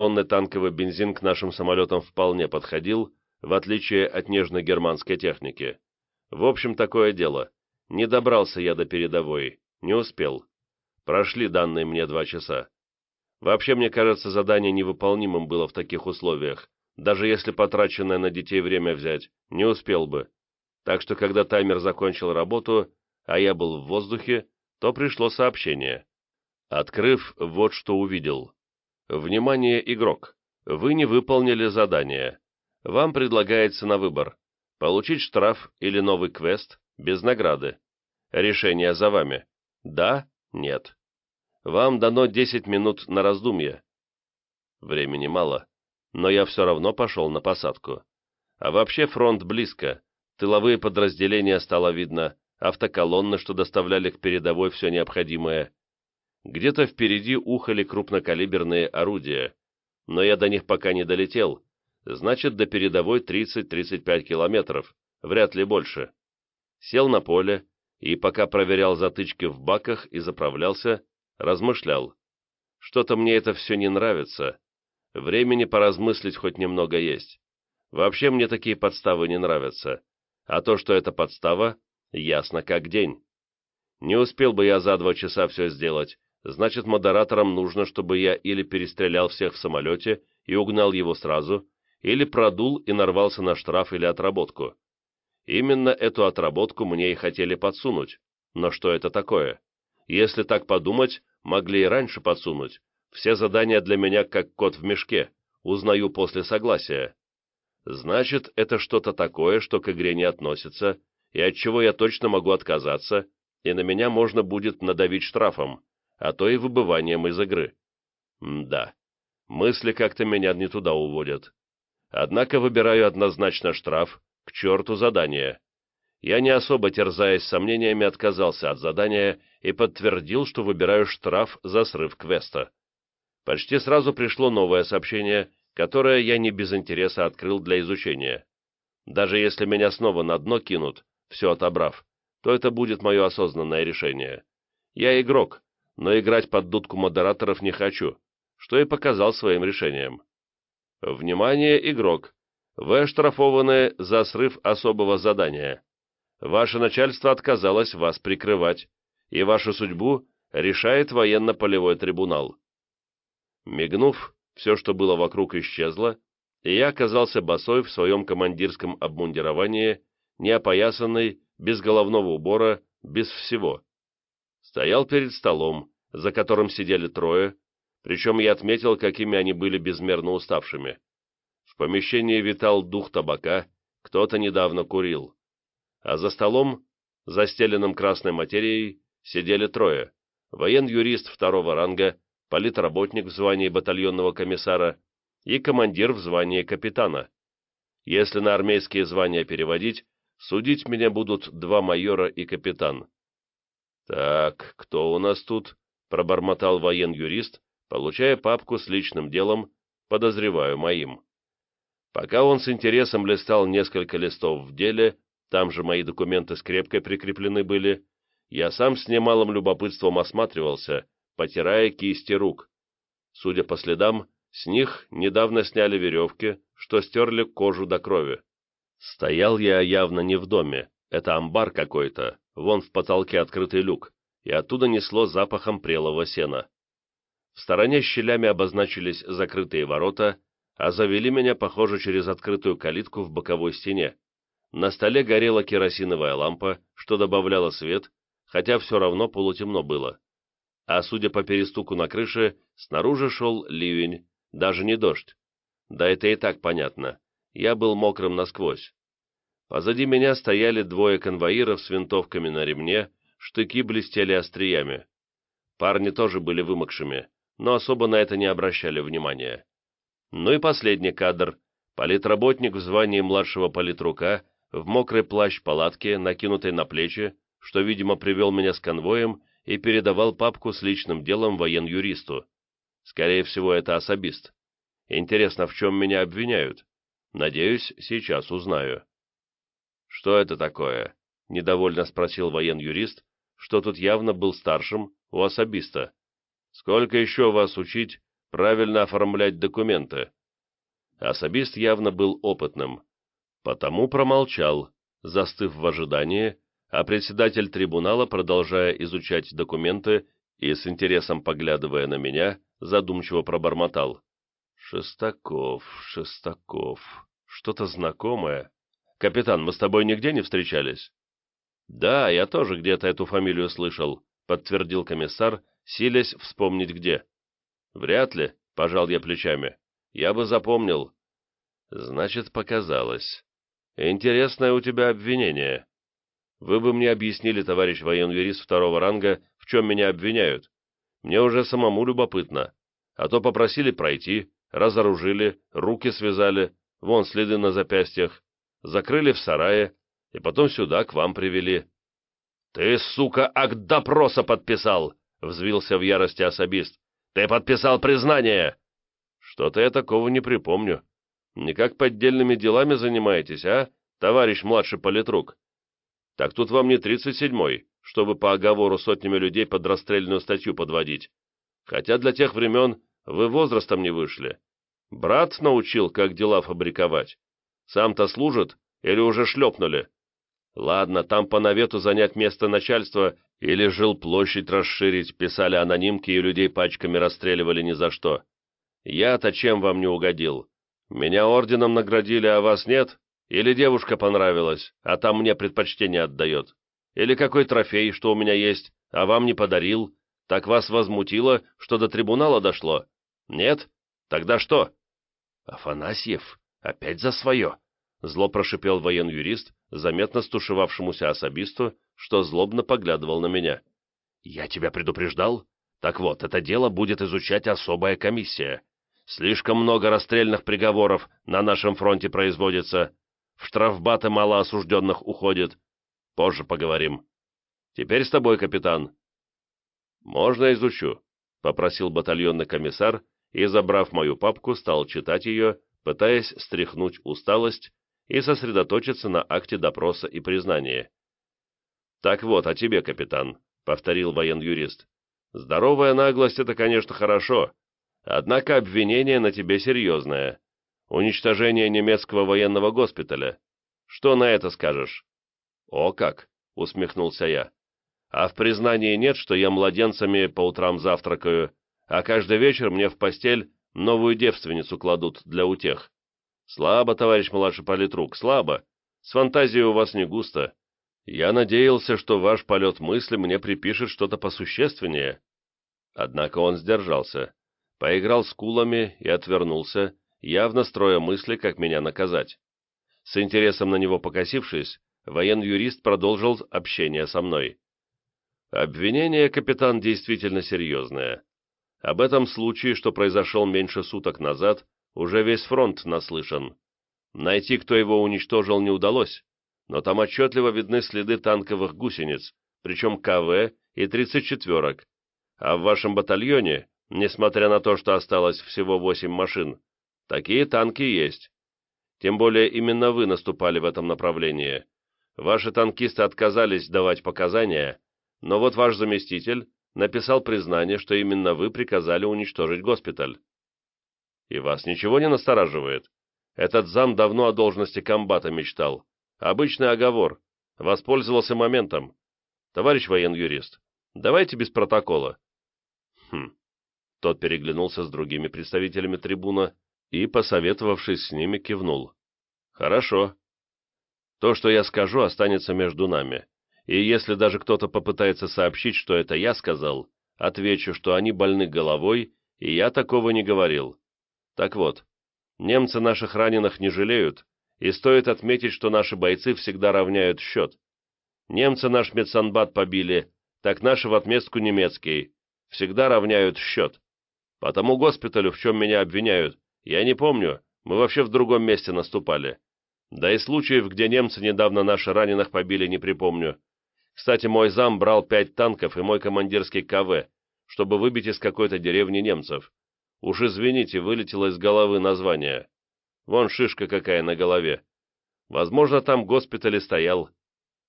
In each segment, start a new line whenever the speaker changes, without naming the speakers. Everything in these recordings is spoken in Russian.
авиационный танковый бензин к нашим самолетам вполне подходил, в отличие от нежной германской техники. В общем, такое дело. Не добрался я до передовой, не успел. Прошли данные мне два часа. Вообще, мне кажется, задание невыполнимым было в таких условиях. Даже если потраченное на детей время взять, не успел бы. Так что, когда таймер закончил работу, а я был в воздухе, то пришло сообщение. Открыв, вот что увидел. Внимание, игрок! Вы не выполнили задание. Вам предлагается на выбор. Получить штраф или новый квест без награды. Решение за вами. Да, нет. Вам дано 10 минут на раздумье. Времени мало, но я все равно пошел на посадку. А вообще фронт близко, тыловые подразделения стало видно, автоколонны, что доставляли к передовой все необходимое. Где-то впереди ухали крупнокалиберные орудия, но я до них пока не долетел, значит, до передовой 30-35 километров, вряд ли больше. Сел на поле и, пока проверял затычки в баках и заправлялся, размышлял. Что-то мне это все не нравится. Времени поразмыслить хоть немного есть. Вообще мне такие подставы не нравятся. А то, что это подстава, ясно как день. Не успел бы я за два часа все сделать, значит, модераторам нужно, чтобы я или перестрелял всех в самолете и угнал его сразу, или продул и нарвался на штраф или отработку. Именно эту отработку мне и хотели подсунуть. Но что это такое? Если так подумать, могли и раньше подсунуть. Все задания для меня как кот в мешке, узнаю после согласия. Значит, это что-то такое, что к игре не относится, и от чего я точно могу отказаться, и на меня можно будет надавить штрафом, а то и выбыванием из игры. М да, мысли как-то меня не туда уводят. Однако выбираю однозначно штраф, к черту задание. Я не особо терзаясь сомнениями отказался от задания и подтвердил, что выбираю штраф за срыв квеста. Почти сразу пришло новое сообщение, которое я не без интереса открыл для изучения. Даже если меня снова на дно кинут, все отобрав, то это будет мое осознанное решение. Я игрок, но играть под дудку модераторов не хочу, что и показал своим решением. Внимание, игрок! Вы оштрафованы за срыв особого задания. Ваше начальство отказалось вас прикрывать, и вашу судьбу решает военно-полевой трибунал. Мигнув, все, что было вокруг, исчезло, и я оказался босой в своем командирском обмундировании, неопоясанный, без головного убора, без всего. Стоял перед столом, за которым сидели трое, причем я отметил, какими они были безмерно уставшими. В помещении витал дух табака, кто-то недавно курил. А за столом, застеленным красной материей, сидели трое. Воен-юрист второго ранга, политработник в звании батальонного комиссара и командир в звании капитана. Если на армейские звания переводить, судить меня будут два майора и капитан. «Так, кто у нас тут?» — пробормотал воен-юрист, получая папку с личным делом, подозреваю моим. Пока он с интересом листал несколько листов в деле, там же мои документы скрепкой прикреплены были, я сам с немалым любопытством осматривался, потирая кисти рук. Судя по следам, с них недавно сняли веревки, что стерли кожу до крови. Стоял я явно не в доме, это амбар какой-то, вон в потолке открытый люк, и оттуда несло запахом прелого сена. В стороне щелями обозначились закрытые ворота, а завели меня, похоже, через открытую калитку в боковой стене. На столе горела керосиновая лампа, что добавляло свет, хотя все равно полутемно было. А судя по перестуку на крыше, снаружи шел ливень, даже не дождь. Да это и так понятно. Я был мокрым насквозь. Позади меня стояли двое конвоиров с винтовками на ремне, штыки блестели остриями. Парни тоже были вымокшими, но особо на это не обращали внимания. Ну и последний кадр. Политработник в звании младшего политрука, в мокрый плащ палатки, накинутой на плечи, что, видимо, привел меня с конвоем и передавал папку с личным делом воен-юристу. Скорее всего, это особист. Интересно, в чем меня обвиняют? Надеюсь, сейчас узнаю. «Что это такое?» — недовольно спросил воен-юрист, что тут явно был старшим у особиста. «Сколько еще вас учить, правильно оформлять документы. Особист явно был опытным, потому промолчал, застыв в ожидании, а председатель трибунала, продолжая изучать документы и с интересом поглядывая на меня, задумчиво пробормотал. «Шестаков, Шестаков, что-то знакомое. Капитан, мы с тобой нигде не встречались?» «Да, я тоже где-то эту фамилию слышал», — подтвердил комиссар, силясь вспомнить где. «Вряд ли», — пожал я плечами. «Я бы запомнил». «Значит, показалось. Интересное у тебя обвинение. Вы бы мне объяснили, товарищ военный-юрист второго ранга, в чем меня обвиняют. Мне уже самому любопытно. А то попросили пройти, разоружили, руки связали, вон следы на запястьях, закрыли в сарае, и потом сюда к вам привели». «Ты, сука, акт допроса подписал!» — взвился в ярости особист. «Ты подписал признание!» «Что-то я такого не припомню. Никак поддельными делами занимаетесь, а, товарищ младший политрук?» «Так тут вам не тридцать седьмой, чтобы по оговору сотнями людей под расстрельную статью подводить. Хотя для тех времен вы возрастом не вышли. Брат научил, как дела фабриковать. Сам-то служит или уже шлепнули?» Ладно, там по навету занять место начальства или жил площадь расширить, писали анонимки и людей пачками расстреливали ни за что. Я-то чем вам не угодил? Меня орденом наградили, а вас нет? Или девушка понравилась, а там мне предпочтение отдает? Или какой трофей, что у меня есть, а вам не подарил? Так вас возмутило, что до трибунала дошло? Нет? Тогда что? Афанасьев, опять за свое. Зло прошипел воен-юрист, заметно стушевавшемуся особисту, что злобно поглядывал на меня. «Я тебя предупреждал? Так вот, это дело будет изучать особая комиссия. Слишком много расстрельных приговоров на нашем фронте производится. В штрафбаты мало осужденных уходит. Позже поговорим. Теперь с тобой, капитан». «Можно изучу», — попросил батальонный комиссар и, забрав мою папку, стал читать ее, пытаясь стряхнуть усталость и сосредоточиться на акте допроса и признания. «Так вот, а тебе, капитан», — повторил воен-юрист. «Здоровая наглость — это, конечно, хорошо, однако обвинение на тебе серьезное. Уничтожение немецкого военного госпиталя. Что на это скажешь?» «О как!» — усмехнулся я. «А в признании нет, что я младенцами по утрам завтракаю, а каждый вечер мне в постель новую девственницу кладут для утех. Слабо, товарищ младший политрук, слабо. С фантазией у вас не густо. Я надеялся, что ваш полет мысли мне припишет что-то посущественнее. Однако он сдержался, поиграл с кулами и отвернулся, явно строя мысли, как меня наказать. С интересом на него покосившись, воен-юрист продолжил общение со мной. Обвинение, капитан, действительно серьезное. Об этом случае, что произошел меньше суток назад, уже весь фронт наслышан. Найти, кто его уничтожил, не удалось, но там отчетливо видны следы танковых гусениц, причем КВ и 34-ок. А в вашем батальоне, несмотря на то, что осталось всего 8 машин, такие танки есть. Тем более именно вы наступали в этом направлении. Ваши танкисты отказались давать показания, но вот ваш заместитель написал признание, что именно вы приказали уничтожить госпиталь. И вас ничего не настораживает? Этот зам давно о должности комбата мечтал. Обычный оговор. Воспользовался моментом. Товарищ воен-юрист, давайте без протокола. Хм. Тот переглянулся с другими представителями трибуна и, посоветовавшись с ними, кивнул. Хорошо. То, что я скажу, останется между нами. И если даже кто-то попытается сообщить, что это я сказал, отвечу, что они больны головой, и я такого не говорил. Так вот, немцы наших раненых не жалеют, и стоит отметить, что наши бойцы всегда равняют счет. Немцы наш медсанбат побили, так наши в отместку немецкий. Всегда равняют счет. По тому госпиталю, в чем меня обвиняют, я не помню, мы вообще в другом месте наступали. Да и случаев, где немцы недавно наши раненых побили, не припомню. Кстати, мой зам брал пять танков и мой командирский КВ, чтобы выбить из какой-то деревни немцев. Уж извините, вылетело из головы название. Вон шишка какая на голове. Возможно, там госпиталь и стоял.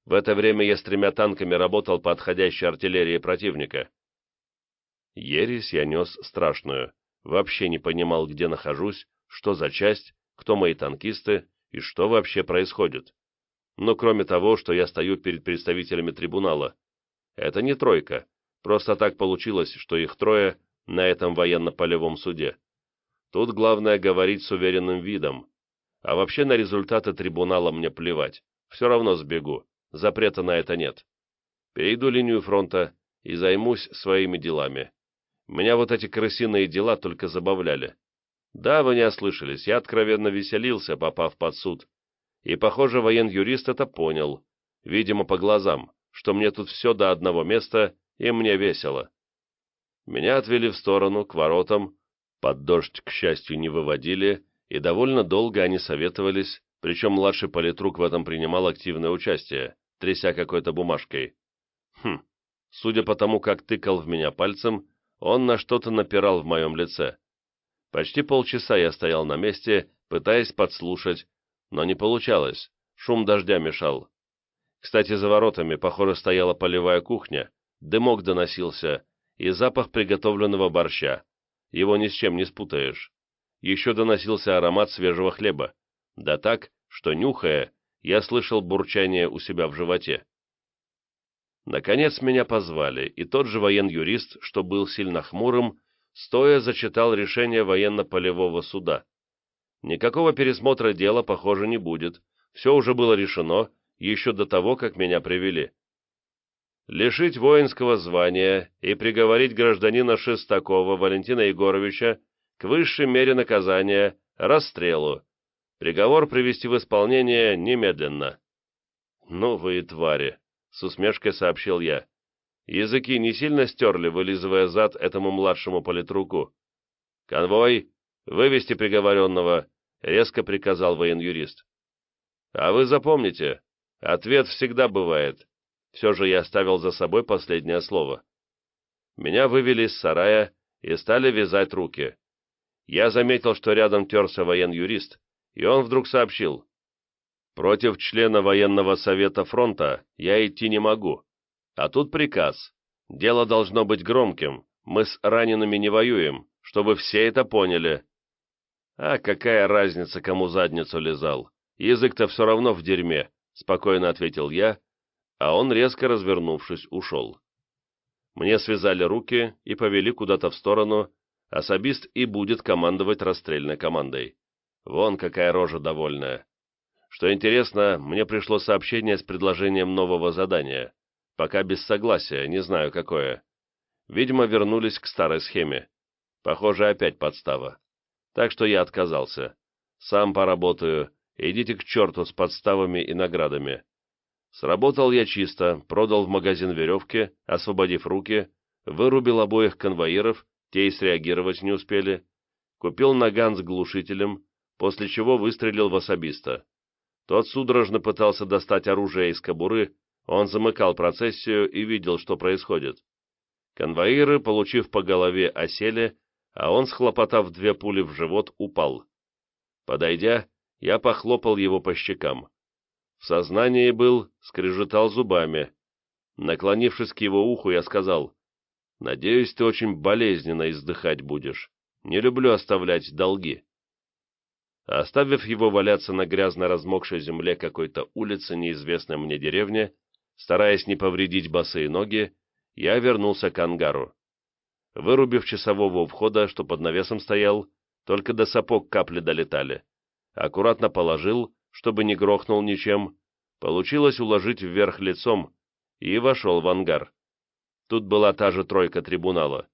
В это время я с тремя танками работал по отходящей артиллерии противника. Ересь я нес страшную, вообще не понимал, где нахожусь, что за часть, кто мои танкисты и что вообще происходит. Но кроме того, что я стою перед представителями трибунала. Это не тройка, просто так получилось, что их трое на этом военно-полевом суде. Тут главное говорить с уверенным видом. А вообще на результаты трибунала мне плевать, все равно сбегу, запрета на это нет. Перейду линию фронта и займусь своими делами. Меня вот эти крысиные дела только забавляли. Да, вы не ослышались, я откровенно веселился, попав под суд. И, похоже, воен-юрист это понял, видимо, по глазам, что мне тут все до одного места, и мне весело. Меня отвели в сторону, к воротам, под дождь, к счастью, не выводили, и довольно долго они советовались, причем младший политрук в этом принимал активное участие, тряся какой-то бумажкой. Хм, судя по тому, как тыкал в меня пальцем, он на что-то напирал в моем лице. Почти полчаса я стоял на месте, пытаясь подслушать, но не получалось, шум дождя мешал. Кстати, за воротами, похоже, стояла полевая кухня, дымок доносился, и запах приготовленного борща. Его ни с чем не спутаешь. Еще доносился аромат свежего хлеба. Да так, что, нюхая, я слышал бурчание у себя в животе. Наконец меня позвали, и тот же воен-юрист, что был сильно хмурым, стоя зачитал решение военно-полевого суда. Никакого пересмотра дела, похоже, не будет. Все уже было решено, еще до того, как меня привели. Лишить воинского звания и приговорить гражданина Шестакова Валентина Егоровича к высшей мере наказания – расстрелу. Приговор привести в исполнение немедленно. «Ну вы твари!» — с усмешкой сообщил я. Языки не сильно стерли, вылизывая зад этому младшему политруку. «Конвой! Вывести приговоренного!» — резко приказал воен-юрист. «А вы запомните, ответ всегда бывает». Все же я оставил за собой последнее слово. Меня вывели из сарая и стали вязать руки. Я заметил, что рядом терся воен-юрист, и он вдруг сообщил. «Против члена военного совета фронта я идти не могу. А тут приказ. Дело должно быть громким. Мы с ранеными не воюем, чтобы все это поняли. А какая разница, кому задницу лизал? Язык-то все равно в дерьме, спокойно ответил я, а он, резко развернувшись, ушел. Мне связали руки и повели куда-то в сторону, особист и будет командовать расстрельной командой. Вон какая рожа довольная. Что интересно, мне пришло сообщение с предложением нового задания. Пока без согласия, не знаю какое. Видимо, вернулись к старой схеме. Похоже, опять подстава. Так что я отказался. Сам поработаю, идите к черту с подставами и наградами. Сработал я чисто, продал в магазин веревки, освободив руки, вырубил обоих конвоиров, те и среагировать не успели, купил наган с глушителем, после чего выстрелил в особиста. Тот судорожно пытался достать оружие из кобуры, он замыкал процессию и видел, что происходит. Конвоиры, получив по голове, осели, а он, схлопотав две пули в живот, упал. Подойдя, я похлопал его по щекам. В сознании был, скрежетал зубами. Наклонившись к его уху, я сказал, «Надеюсь, ты очень болезненно издыхать будешь. Не люблю оставлять долги». Оставив его валяться на грязно размокшей земле какой-то улицы неизвестной мне деревни, Стараясь не повредить босые ноги, я вернулся к ангару. Вырубив часового у входа, что под навесом стоял, только до сапог капли долетали. Аккуратно положил, чтобы не грохнул ничем. Получилось уложить вверх лицом и вошел в ангар. Тут была та же тройка трибунала.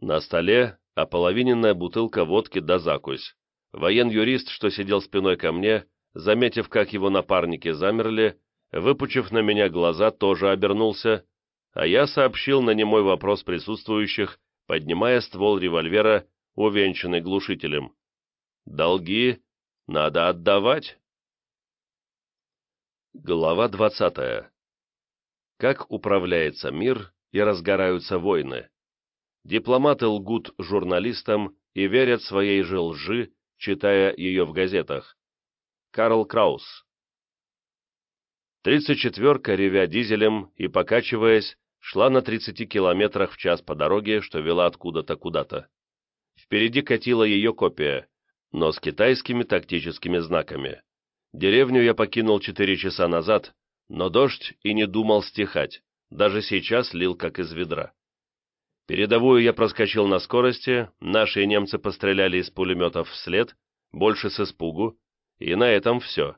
На столе ополовиненная бутылка водки да закусь. Воен-юрист, что сидел спиной ко мне, заметив, как его напарники замерли, выпучив на меня глаза, тоже обернулся, а я сообщил на немой вопрос присутствующих, поднимая ствол револьвера, увенчанный глушителем. «Долги надо отдавать?» Глава двадцатая. Как управляется мир и разгораются войны. Дипломаты лгут журналистам и верят своей же лжи, читая ее в газетах. Карл Краус Тридцать четверка, ревя дизелем и покачиваясь, шла на 30 километрах в час по дороге, что вела откуда-то куда-то. Впереди катила ее копия, но с китайскими тактическими знаками. Деревню я покинул четыре часа назад, но дождь и не думал стихать, даже сейчас лил как из ведра. Передовую я проскочил на скорости, наши немцы постреляли из пулеметов вслед, больше с испугу, и на этом все.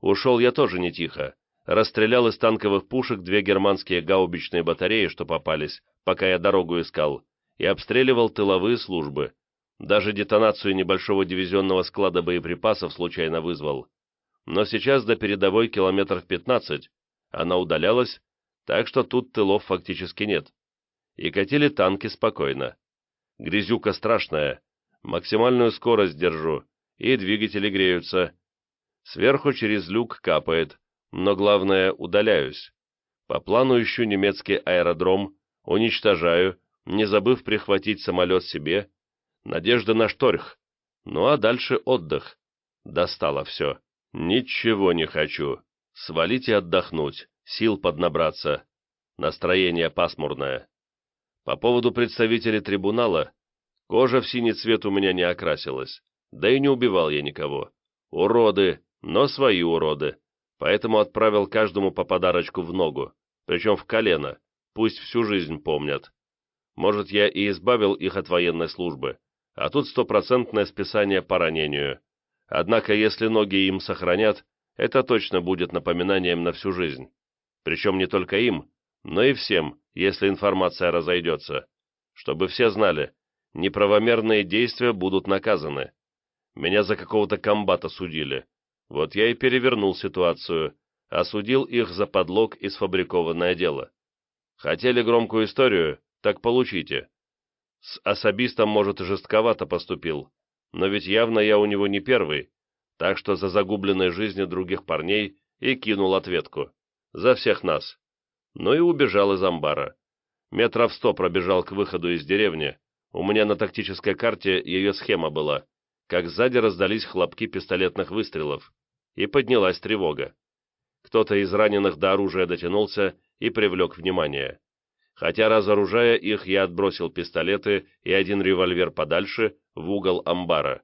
Ушел я тоже не тихо, расстрелял из танковых пушек две германские гаубичные батареи, что попались, пока я дорогу искал, и обстреливал тыловые службы. Даже детонацию небольшого дивизионного склада боеприпасов случайно вызвал. Но сейчас до передовой километров 15, она удалялась, так что тут тылов фактически нет. И катили танки спокойно. Грязюка страшная, максимальную скорость держу, и двигатели греются. Сверху через люк капает, но главное, удаляюсь. По плану ищу немецкий аэродром, уничтожаю, не забыв прихватить самолет себе. Надежда на шторх. Ну а дальше отдых. Достало все. Ничего не хочу. Свалить и отдохнуть, сил поднабраться. Настроение пасмурное. По поводу представителей трибунала, кожа в синий цвет у меня не окрасилась, да и не убивал я никого. Уроды, но свои уроды поэтому отправил каждому по подарочку в ногу, причем в колено, пусть всю жизнь помнят. Может, я и избавил их от военной службы, а тут стопроцентное списание по ранению. Однако, если ноги им сохранят, это точно будет напоминанием на всю жизнь. Причем не только им, но и всем, если информация разойдется. Чтобы все знали, неправомерные действия будут наказаны. Меня за какого-то комбата судили, вот я и перевернул ситуацию, осудил их за подлог и сфабрикованное дело. Хотели громкую историю, так получите. С особистом, может, жестковато поступил, но ведь явно я у него не первый, так что за загубленной жизни других парней и кинул ответку. За всех нас. Ну и убежал из амбара. Метров сто пробежал к выходу из деревни, у меня на тактической карте ее схема была, как сзади раздались хлопки пистолетных выстрелов, и поднялась тревога. Кто-то из раненых до оружия дотянулся и привлек внимание. Хотя, разоружая их, я отбросил пистолеты и один револьвер подальше, в угол амбара.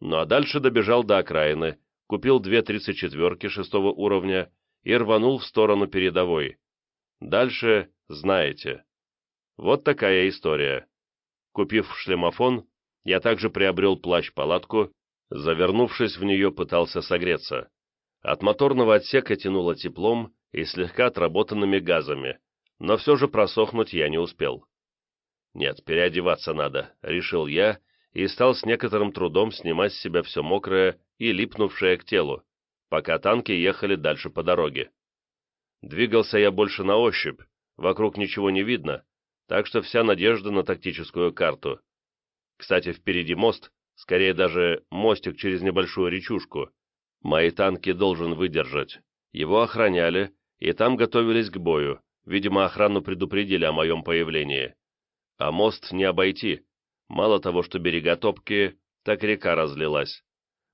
Ну а дальше добежал до окраины, купил две тридцать четверки шестого уровня и рванул в сторону передовой. Дальше знаете. Вот такая история. Купив шлемофон, я также приобрел плащ-палатку, завернувшись в нее, пытался согреться. От моторного отсека тянуло теплом и слегка отработанными газами, но все же просохнуть я не успел. «Нет, переодеваться надо», — решил я, и стал с некоторым трудом снимать с себя все мокрое и липнувшее к телу, пока танки ехали дальше по дороге. Двигался я больше на ощупь, вокруг ничего не видно, так что вся надежда на тактическую карту. Кстати, впереди мост, скорее даже мостик через небольшую речушку. Мои танки должен выдержать. Его охраняли, и там готовились к бою. Видимо, охрану предупредили о моем появлении. А мост не обойти. Мало того, что берега топкие, так река разлилась.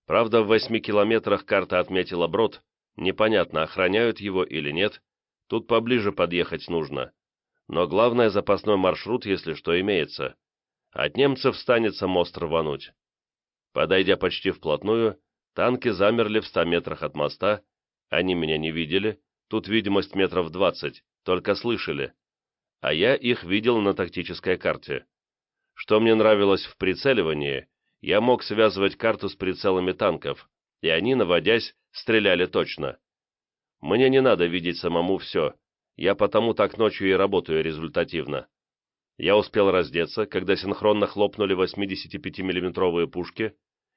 Правда, в восьми километрах карта отметила брод. Непонятно, охраняют его или нет. Тут поближе подъехать нужно. Но главное, запасной маршрут, если что, имеется. От немцев станется мост рвануть. Подойдя почти вплотную, танки замерли в ста метрах от моста, они меня не видели, тут видимость метров двадцать, только слышали. А я их видел на тактической карте. Что мне нравилось в прицеливании, я мог связывать карту с прицелами танков, и они, наводясь, стреляли точно. Мне не надо видеть самому все, я потому так ночью и работаю результативно. Я успел раздеться, когда синхронно хлопнули 85 миллиметровые пушки,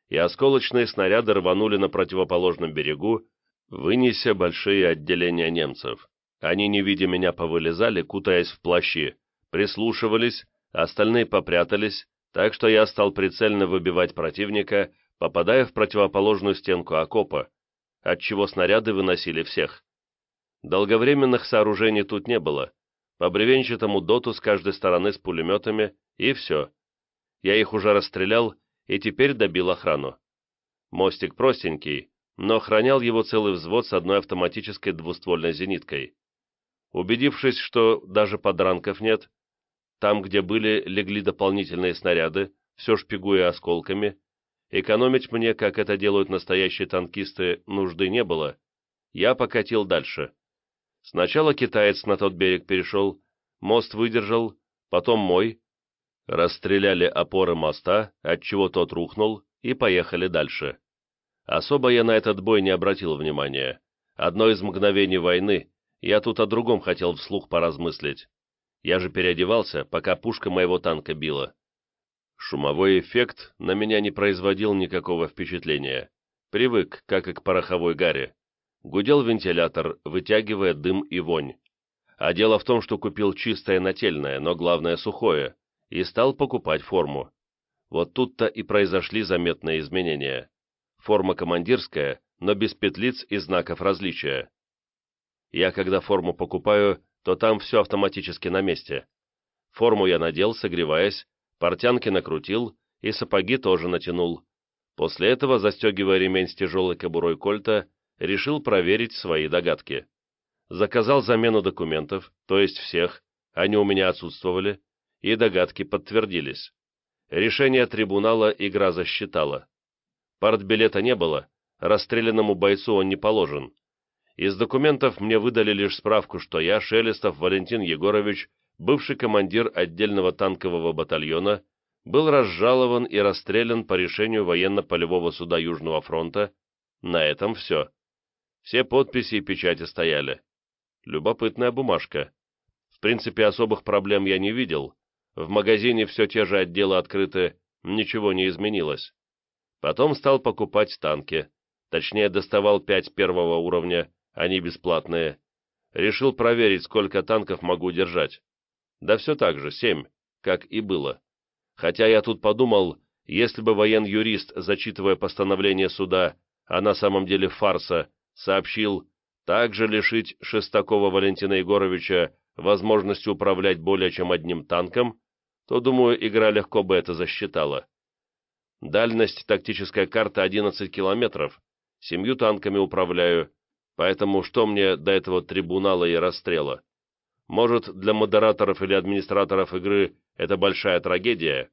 и осколочные снаряды рванули на противоположном берегу, вынеся большие отделения немцев. Они, не видя меня, повылезали, кутаясь в плащи, прислушивались, остальные попрятались, так что я стал прицельно выбивать противника, попадая в противоположную стенку окопа, отчего снаряды выносили всех. Долговременных сооружений тут не было, по бревенчатому доту с каждой стороны с пулеметами, и все. Я их уже расстрелял и теперь добил охрану. Мостик простенький, но охранял его целый взвод с одной автоматической двуствольной зениткой. Убедившись, что даже подранков нет, там, где были, легли дополнительные снаряды, все шпигуя осколками. Экономить мне, как это делают настоящие танкисты, нужды не было. Я покатил дальше. Сначала китаец на тот берег перешел, мост выдержал, потом мой. Расстреляли опоры моста, отчего тот рухнул, и поехали дальше. Особо я на этот бой не обратил внимания. Одно из мгновений войны, я тут о другом хотел вслух поразмыслить. Я же переодевался, пока пушка моего танка била. Шумовой эффект на меня не производил никакого впечатления. Привык, как и к пороховой гаре. Гудел вентилятор, вытягивая дым и вонь. А дело в том, что купил чистое нательное, но главное сухое, и стал покупать форму. Вот тут-то и произошли заметные изменения. Форма командирская, но без петлиц и знаков различия. Я, когда форму покупаю, то там все автоматически на месте. Форму я надел, согреваясь, портянки накрутил и сапоги тоже натянул. После этого, застегивая ремень с тяжелой кобурой кольта, решил проверить свои догадки. Заказал замену документов, то есть всех, они у меня отсутствовали, и догадки подтвердились. Решение трибунала игра засчитала. Партбилета не было, расстрелянному бойцу он не положен. Из документов мне выдали лишь справку, что я, Шелестов Валентин Егорович, бывший командир отдельного танкового батальона, был разжалован и расстрелян по решению военно-полевого суда Южного фронта. На этом все. Все подписи и печати стояли. Любопытная бумажка. В принципе, особых проблем я не видел. В магазине все те же отделы открыты, ничего не изменилось. Потом стал покупать танки. Точнее, доставал пять первого уровня, они бесплатные. Решил проверить, сколько танков могу держать. Да все так же, семь, как и было. Хотя я тут подумал, если бы воен-юрист, зачитывая постановление суда, а на самом деле фарса, сообщил также лишить Шестакова Валентина Егоровича возможности управлять более чем одним танком, то, думаю, игра легко бы это засчитала. Дальность тактическая карта 11 километров, семью танками управляю, поэтому что мне до этого трибунала и расстрела? Может, для модераторов или администраторов игры это большая трагедия,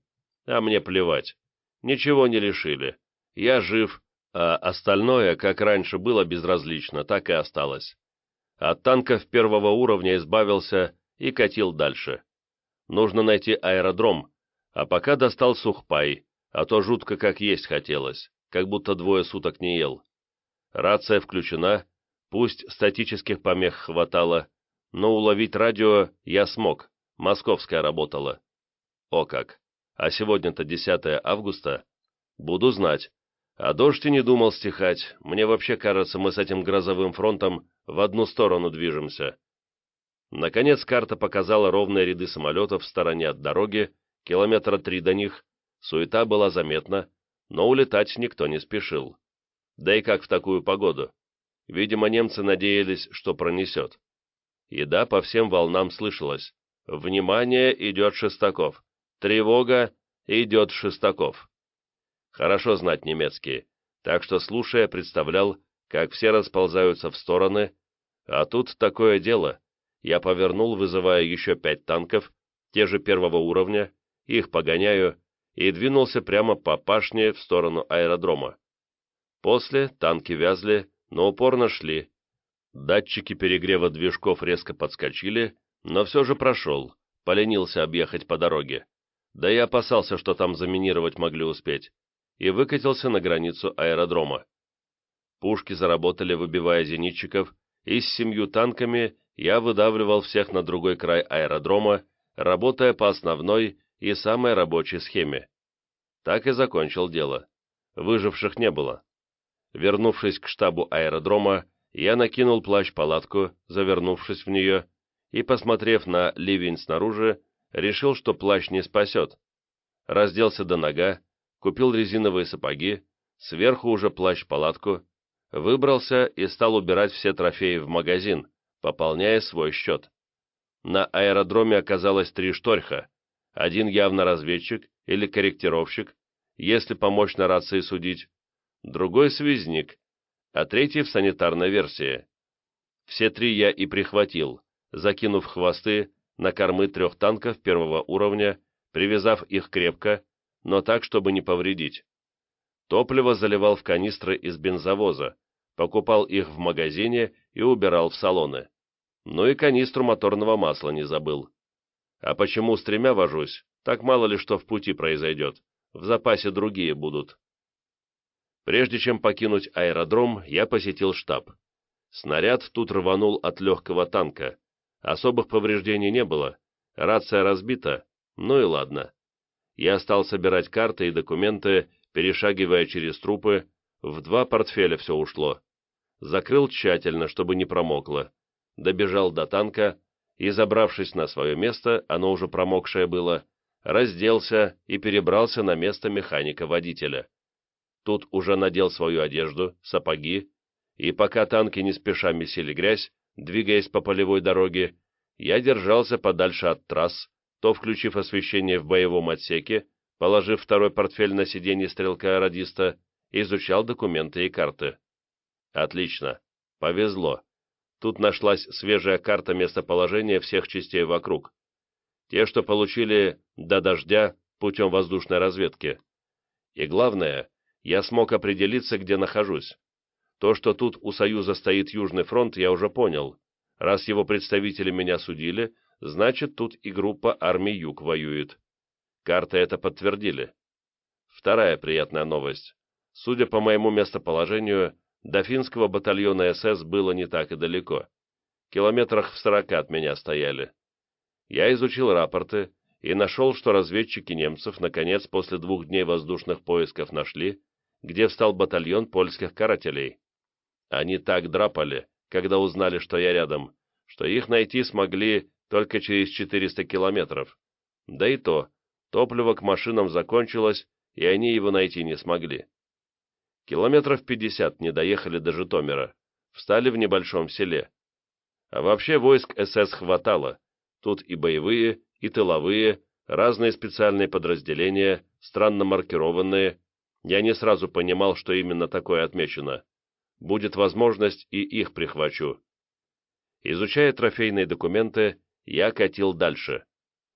а мне плевать. Ничего не лишили. Я жив, а остальное, как раньше было безразлично, так и осталось. От танков первого уровня избавился и катил дальше. Нужно найти аэродром, а пока достал сухпай, а то жутко как есть хотелось, как будто двое суток не ел. Рация включена, пусть статических помех хватало, но уловить радио я смог, московская работала. О как! А сегодня-то 10 августа. Буду знать, а дождь и не думал стихать. Мне вообще кажется, мы с этим грозовым фронтом в одну сторону движемся. Наконец карта показала ровные ряды самолетов в стороне от дороги, километра три до них. Суета была заметна, но улетать никто не спешил. Да и как в такую погоду? Видимо, немцы надеялись, что пронесет. Еда по всем волнам слышалась. «Внимание, идет Шестаков! Тревога, идет Шестаков!» Хорошо знать немецкий, так что, слушая, представлял, как все расползаются в стороны, а тут такое дело. Я повернул, вызывая еще пять танков, те же первого уровня, их погоняю, и двинулся прямо по пашне в сторону аэродрома. После танки вязли, но упорно шли. Датчики перегрева движков резко подскочили, но все же прошел, поленился объехать по дороге. Да и опасался, что там заминировать могли успеть и выкатился на границу аэродрома. Пушки заработали, выбивая зенитчиков, и с семью танками я выдавливал всех на другой край аэродрома, работая по основной и самой рабочей схеме. Так и закончил дело. Выживших не было. Вернувшись к штабу аэродрома, я накинул плащ-палатку, завернувшись в нее, и, посмотрев на ливень снаружи, решил, что плащ не спасет. Разделся до нога, купил резиновые сапоги, сверху уже плащ-палатку, выбрался и стал убирать все трофеи в магазин, пополняя свой счет. На аэродроме оказалось три шторха, один явно разведчик или корректировщик, если помочь на рации судить, другой связник, а третий в санитарной версии. Все три я и прихватил, закинув хвосты на кормы трех танков первого уровня, привязав их крепко, но так, чтобы не повредить. Топливо заливал в канистры из бензовоза, покупал их в магазине и убирал в салоны. Ну и канистру моторного масла не забыл. А почему с тремя вожусь, так мало ли что в пути произойдет, в запасе другие будут. Прежде чем покинуть аэродром, я посетил штаб. Снаряд тут рванул от легкого танка. Особых повреждений не было, рация разбита, ну и ладно. Я стал собирать карты и документы, перешагивая через трупы, в два портфеля все ушло. Закрыл тщательно, чтобы не промокло. Добежал до танка и, забравшись на свое место, оно уже промокшее было, разделся и перебрался на место механика-водителя. Тут уже надел свою одежду, сапоги, и пока танки не спеша месили грязь, двигаясь по полевой дороге, я держался подальше от трасс, то включив освещение в боевом отсеке, положив второй портфель на сиденье стрелка-радиста, изучал документы и карты. Отлично. Повезло. Тут нашлась свежая карта местоположения всех частей вокруг. Те, что получили до дождя путем воздушной разведки. И главное, я смог определиться, где нахожусь. То, что тут у Союза стоит Южный фронт, я уже понял. Раз его представители меня судили, значит, тут и группа армий Юг воюет. Карты это подтвердили. Вторая приятная новость. Судя по моему местоположению, до финского батальона СС было не так и далеко. Километрах в сорока от меня стояли. Я изучил рапорты и нашел, что разведчики немцев наконец после двух дней воздушных поисков нашли, где встал батальон польских карателей. Они так драпали, когда узнали, что я рядом, что их найти смогли только через 400 километров. Да и то, топливо к машинам закончилось, и они его найти не смогли. Километров 50 не доехали до Житомира, встали в небольшом селе. А вообще войск СС хватало, тут и боевые, и тыловые, разные специальные подразделения, странно маркированные. Я не сразу понимал, что именно такое отмечено. Будет возможность, и их прихвачу. Изучая трофейные документы, я катил дальше.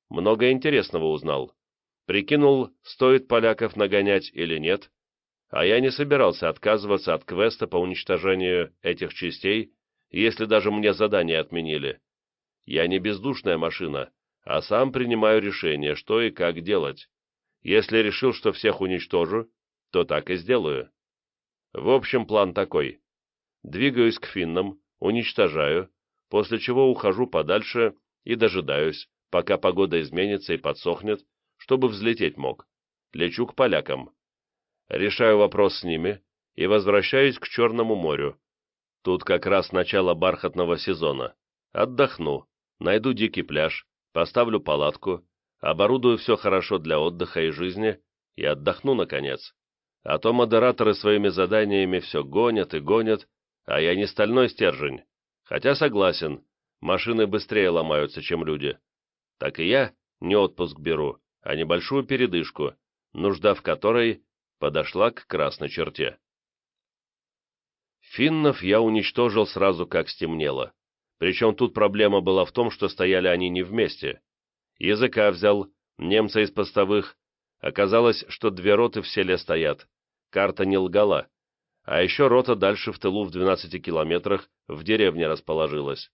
Много интересного узнал. Прикинул, стоит поляков нагонять или нет, а я не собирался отказываться от квеста по уничтожению этих частей, если даже мне задание отменили. Я не бездушная машина, а сам принимаю решение, что и как делать. Если решил, что всех уничтожу, то так и сделаю. В общем, план такой. Двигаюсь к финнам, уничтожаю, после чего ухожу подальше и дожидаюсь, пока погода изменится и подсохнет, чтобы взлететь мог. Лечу к полякам. Решаю вопрос с ними и возвращаюсь к Черному морю. Тут как раз начало бархатного сезона. Отдохну, найду дикий пляж, поставлю палатку, оборудую все хорошо для отдыха и жизни и отдохну, наконец. А то модераторы своими заданиями все гонят и гонят, а я не стальной стержень. Хотя согласен, машины быстрее ломаются, чем люди. Так и я не отпуск беру, а небольшую передышку, нужда в которой подошла к красной черте. Финнов я уничтожил сразу, как стемнело. Причем тут проблема была в том, что стояли они не вместе. Языка взял, немца из постовых. Оказалось, что две роты в селе стоят. Карта не лгала. А еще рота дальше в тылу в 12 километрах в деревне расположилась.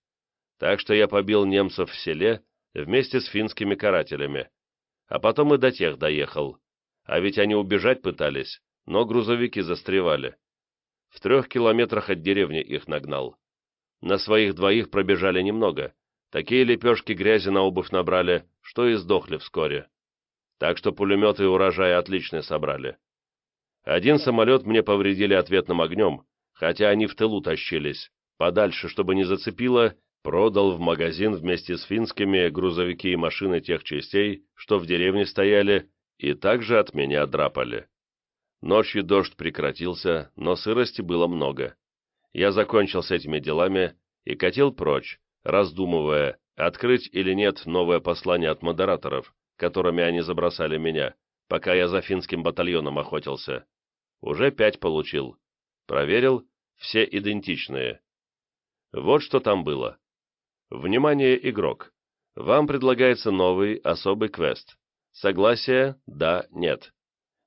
Так что я побил немцев в селе вместе с финскими карателями. А потом и до тех доехал. А ведь они убежать пытались, но грузовики застревали. В трех километрах от деревни их нагнал. На своих двоих пробежали немного. Такие лепешки грязи на обувь набрали, что и сдохли вскоре. Так что пулеметы и урожай отлично собрали. Один самолет мне повредили ответным огнем, хотя они в тылу тащились. Подальше, чтобы не зацепило, продал в магазин вместе с финскими грузовики и машины тех частей, что в деревне стояли, и также от меня драпали. Ночью дождь прекратился, но сырости было много. Я закончил с этими делами и катил прочь, раздумывая, открыть или нет новое послание от модераторов, которыми они забросали меня, пока я за финским батальоном охотился. Уже пять получил. Проверил, все идентичные. Вот что там было. Внимание, игрок! Вам предлагается новый, особый квест. Согласие – да, нет.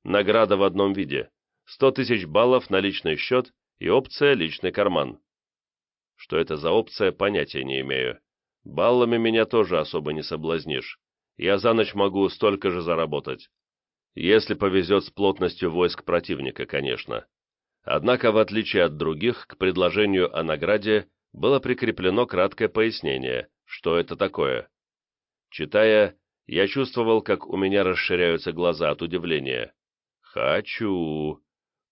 Награда в одном виде. 100 тысяч баллов на личный счет и опция «Личный карман». Что это за опция, понятия не имею. Баллами меня тоже особо не соблазнишь. Я за ночь могу столько же заработать. Если повезет с плотностью войск противника, конечно. Однако, в отличие от других, к предложению о награде было прикреплено краткое пояснение, что это такое. Читая, я чувствовал, как у меня расширяются глаза от удивления. «Хочу!»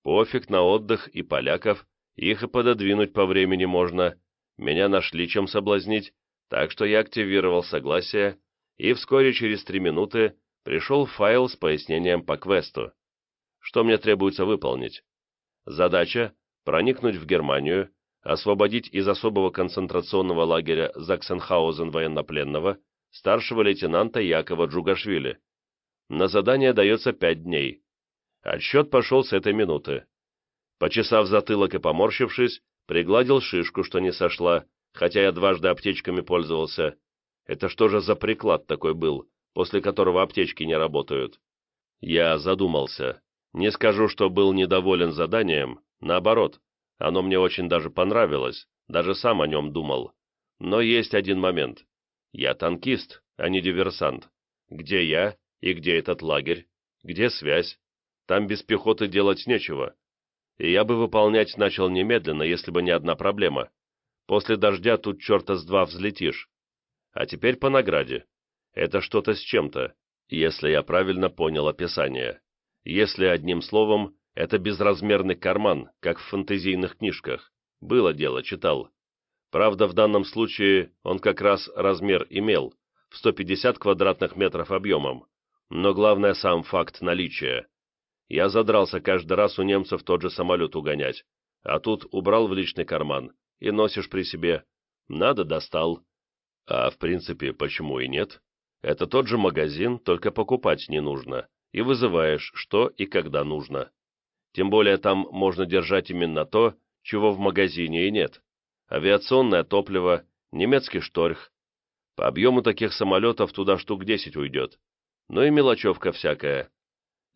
Пофиг на отдых и поляков, их и пододвинуть по времени можно. Меня нашли чем соблазнить, так что я активировал согласие, и вскоре через три минуты пришел файл с пояснением по квесту. Что мне требуется выполнить? Задача – проникнуть в Германию, освободить из особого концентрационного лагеря Заксенхаузен военнопленного, старшего лейтенанта Якова Джугашвили. На задание дается пять дней. Отсчет пошел с этой минуты. Почесав затылок и поморщившись, пригладил шишку, что не сошла, хотя я дважды аптечками пользовался. Это что же за приклад такой был, после которого аптечки не работают? Я задумался. Не скажу, что был недоволен заданием, наоборот, оно мне очень даже понравилось, даже сам о нем думал. Но есть один момент. Я танкист, а не диверсант. Где я и где этот лагерь? Где связь? Там без пехоты делать нечего. И я бы выполнять начал немедленно, если бы не одна проблема. После дождя тут черта с два взлетишь. А теперь по награде. Это что-то с чем-то, если я правильно понял описание. Если одним словом, это безразмерный карман, как в фэнтезийных книжках. Было дело, читал. Правда, в данном случае он как раз размер имел, в 150 квадратных метров объемом. Но главное сам факт наличия. Я задрался каждый раз у немцев тот же самолет угонять, а тут убрал в личный карман и носишь при себе. Надо, достал. А в принципе, почему и нет? Это тот же магазин, только покупать не нужно, и вызываешь, что и когда нужно. Тем более там можно держать именно то, чего в магазине и нет. Авиационное топливо, немецкий шторх. По объему таких самолетов туда штук 10 уйдет. Ну и мелочевка всякая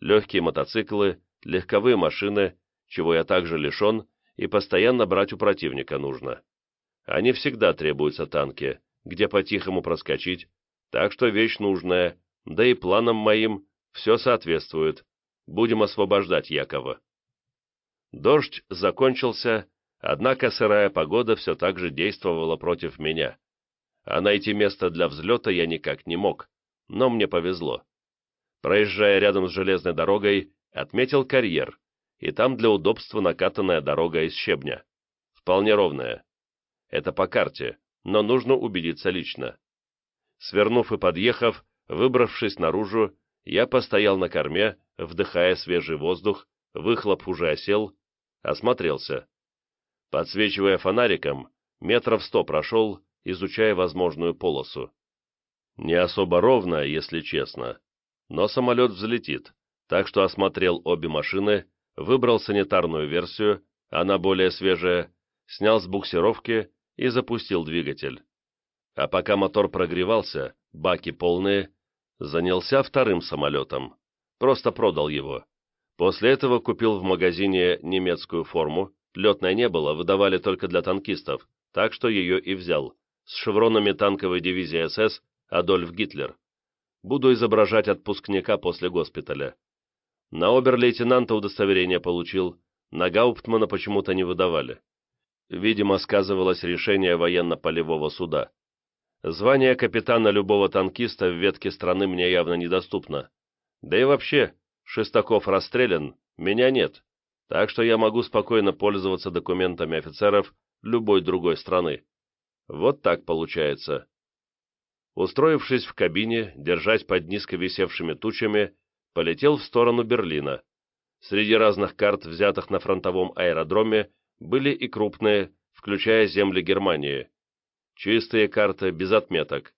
легкие мотоциклы, легковые машины, чего я также лишен, и постоянно брать у противника нужно. Они всегда требуются танки, где по-тихому проскочить, так что вещь нужная, да и планам моим все соответствует. Будем освобождать Якова. Дождь закончился, однако сырая погода все так же действовала против меня. А найти место для взлета я никак не мог, но мне повезло проезжая рядом с железной дорогой, отметил карьер, и там для удобства накатанная дорога из щебня. Вполне ровная. Это по карте, но нужно убедиться лично. Свернув и подъехав, выбравшись наружу, я постоял на корме, вдыхая свежий воздух, выхлоп уже осел, осмотрелся. Подсвечивая фонариком, метров сто прошел, изучая возможную полосу. Не особо ровно, если честно, но самолет взлетит, так что осмотрел обе машины, выбрал санитарную версию, она более свежая, снял с буксировки и запустил двигатель. А пока мотор прогревался, баки полные, занялся вторым самолетом. Просто продал его. После этого купил в магазине немецкую форму, летной не было, выдавали только для танкистов, так что ее и взял, с шевронами танковой дивизии СС «Адольф Гитлер». Буду изображать отпускника после госпиталя. На обер-лейтенанта удостоверение получил, на Гауптмана почему-то не выдавали. Видимо, сказывалось решение военно-полевого суда. Звание капитана любого танкиста в ветке страны мне явно недоступно. Да и вообще, Шестаков расстрелян, меня нет, так что я могу спокойно пользоваться документами офицеров любой другой страны. Вот так получается. Устроившись в кабине, держась под низко висевшими тучами, полетел в сторону Берлина. Среди разных карт, взятых на фронтовом аэродроме, были и крупные, включая земли Германии. Чистые карты, без отметок.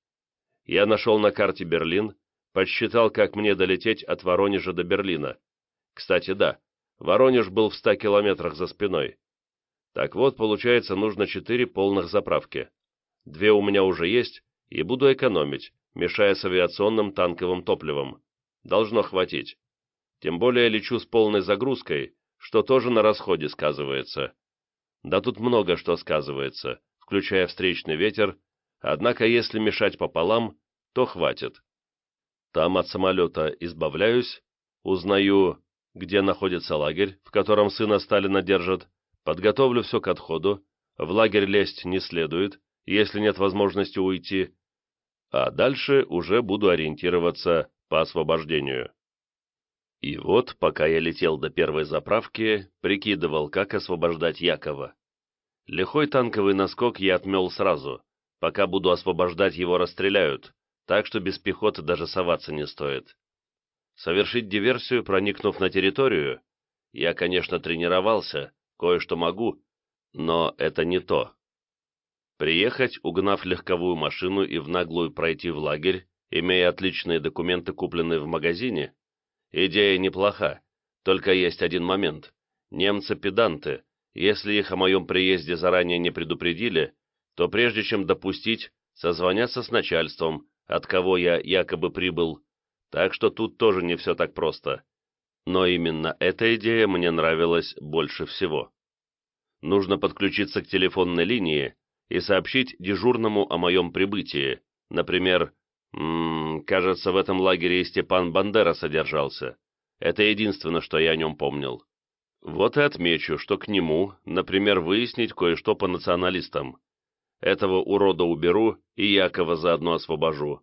Я нашел на карте Берлин, подсчитал, как мне долететь от Воронежа до Берлина. Кстати, да, Воронеж был в ста километрах за спиной. Так вот, получается, нужно четыре полных заправки. Две у меня уже есть, и буду экономить, мешая с авиационным танковым топливом. Должно хватить. Тем более лечу с полной загрузкой, что тоже на расходе сказывается. Да тут много что сказывается, включая встречный ветер, однако если мешать пополам, то хватит. Там от самолета избавляюсь, узнаю, где находится лагерь, в котором сына Сталина держат, подготовлю все к отходу, в лагерь лезть не следует, если нет возможности уйти, а дальше уже буду ориентироваться по освобождению. И вот, пока я летел до первой заправки, прикидывал, как освобождать Якова. Лихой танковый наскок я отмел сразу. Пока буду освобождать, его расстреляют, так что без пехоты даже соваться не стоит. Совершить диверсию, проникнув на территорию? Я, конечно, тренировался, кое-что могу, но это не то. Приехать, угнав легковую машину и в наглую пройти в лагерь, имея отличные документы, купленные в магазине, идея неплоха, только есть один момент. Немцы педанты, если их о моем приезде заранее не предупредили, то прежде чем допустить, созвонятся с начальством, от кого я якобы прибыл, так что тут тоже не все так просто. Но именно эта идея мне нравилась больше всего. Нужно подключиться к телефонной линии и сообщить дежурному о моем прибытии. Например, м -м, кажется, в этом лагере и Степан Бандера содержался. Это единственное, что я о нем помнил. Вот и отмечу, что к нему, например, выяснить кое-что по националистам. Этого урода уберу и Якова заодно освобожу.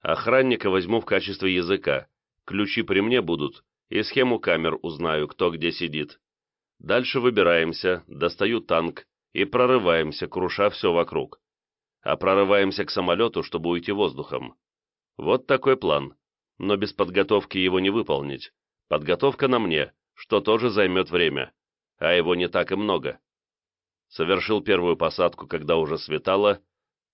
Охранника возьму в качестве языка, ключи при мне будут, и схему камер узнаю, кто где сидит. Дальше выбираемся, достаю танк и прорываемся, круша все вокруг. А прорываемся к самолету, чтобы уйти воздухом. Вот такой план, но без подготовки его не выполнить. Подготовка на мне, что тоже займет время, а его не так и много. Совершил первую посадку, когда уже светало,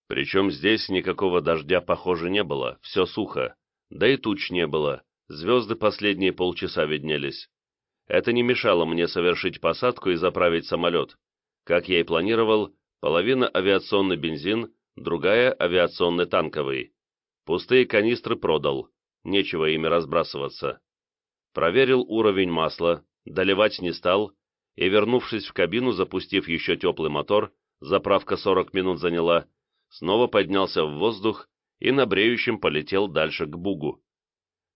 причем здесь никакого дождя, похоже, не было, все сухо, да и туч не было, звезды последние полчаса виднелись. Это не мешало мне совершить посадку и заправить самолет. Как я и планировал, половина авиационный бензин, другая авиационный танковый. Пустые канистры продал, нечего ими разбрасываться. Проверил уровень масла, доливать не стал, и, вернувшись в кабину, запустив еще теплый мотор, заправка 40 минут заняла, снова поднялся в воздух и на бреющем полетел дальше к Бугу.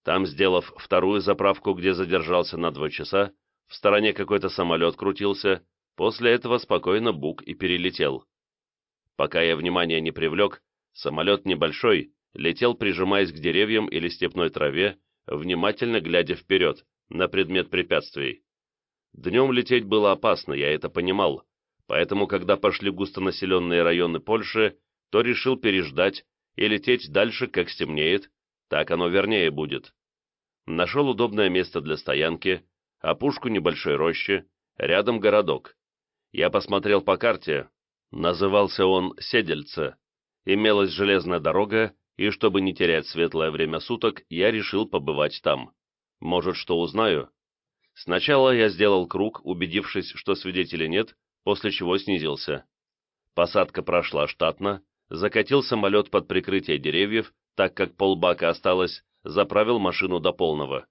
Там, сделав вторую заправку, где задержался на два часа, в стороне какой-то самолет крутился, после этого спокойно Буг и перелетел. Пока я внимания не привлек, самолет небольшой, летел, прижимаясь к деревьям или степной траве, внимательно глядя вперед, на предмет препятствий. Днем лететь было опасно, я это понимал, поэтому, когда пошли густонаселенные районы Польши, то решил переждать и лететь дальше, как стемнеет, так оно вернее будет. Нашел удобное место для стоянки, опушку небольшой рощи, рядом городок. Я посмотрел по карте, назывался он Седельце. Имелась железная дорога, и чтобы не терять светлое время суток, я решил побывать там. Может, что узнаю? Сначала я сделал круг, убедившись, что свидетелей нет, после чего снизился. Посадка прошла штатно, закатил самолет под прикрытие деревьев, так как полбака осталось, заправил машину до полного.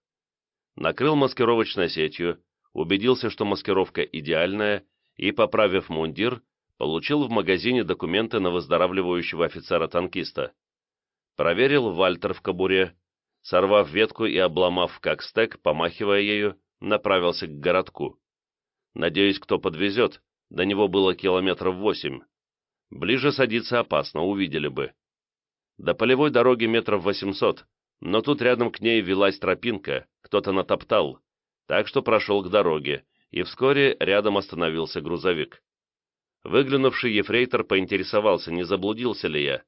Накрыл маскировочной сетью, убедился, что маскировка идеальная, и, поправив мундир, получил в магазине документы на выздоравливающего офицера-танкиста. Проверил Вальтер в кобуре, сорвав ветку и обломав как стек, помахивая ею, направился к городку. Надеюсь, кто подвезет, до него было километров восемь. Ближе садиться опасно, увидели бы. До полевой дороги метров восемьсот, но тут рядом к ней велась тропинка, кто-то натоптал, так что прошел к дороге, и вскоре рядом остановился грузовик. Выглянувший ефрейтор поинтересовался, не заблудился ли я.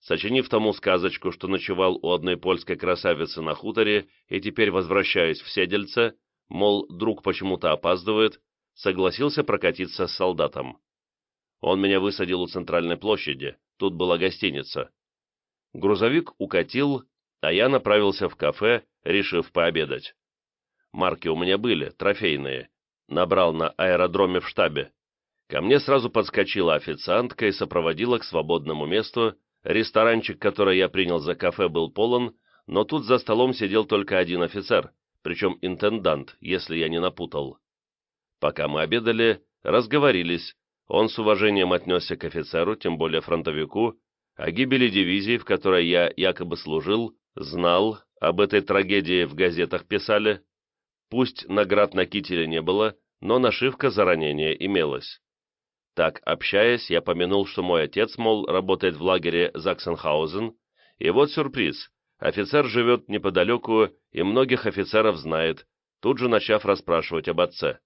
Сочинив тому сказочку, что ночевал у одной польской красавицы на хуторе и теперь возвращаюсь в Седельце, мол, друг почему-то опаздывает, согласился прокатиться с солдатом. Он меня высадил у центральной площади, тут была гостиница. Грузовик укатил, а я направился в кафе, решив пообедать. Марки у меня были, трофейные. Набрал на аэродроме в штабе. Ко мне сразу подскочила официантка и сопроводила к свободному месту. Ресторанчик, который я принял за кафе, был полон, но тут за столом сидел только один офицер, причем интендант, если я не напутал. Пока мы обедали, разговорились, он с уважением отнесся к офицеру, тем более фронтовику, о гибели дивизии, в которой я якобы служил, знал, об этой трагедии в газетах писали. Пусть наград на кителе не было, но нашивка за ранение имелась. Так, общаясь, я помянул, что мой отец, мол, работает в лагере Заксенхаузен, и вот сюрприз. Офицер живет неподалеку и многих офицеров знает, тут же начав расспрашивать об отце.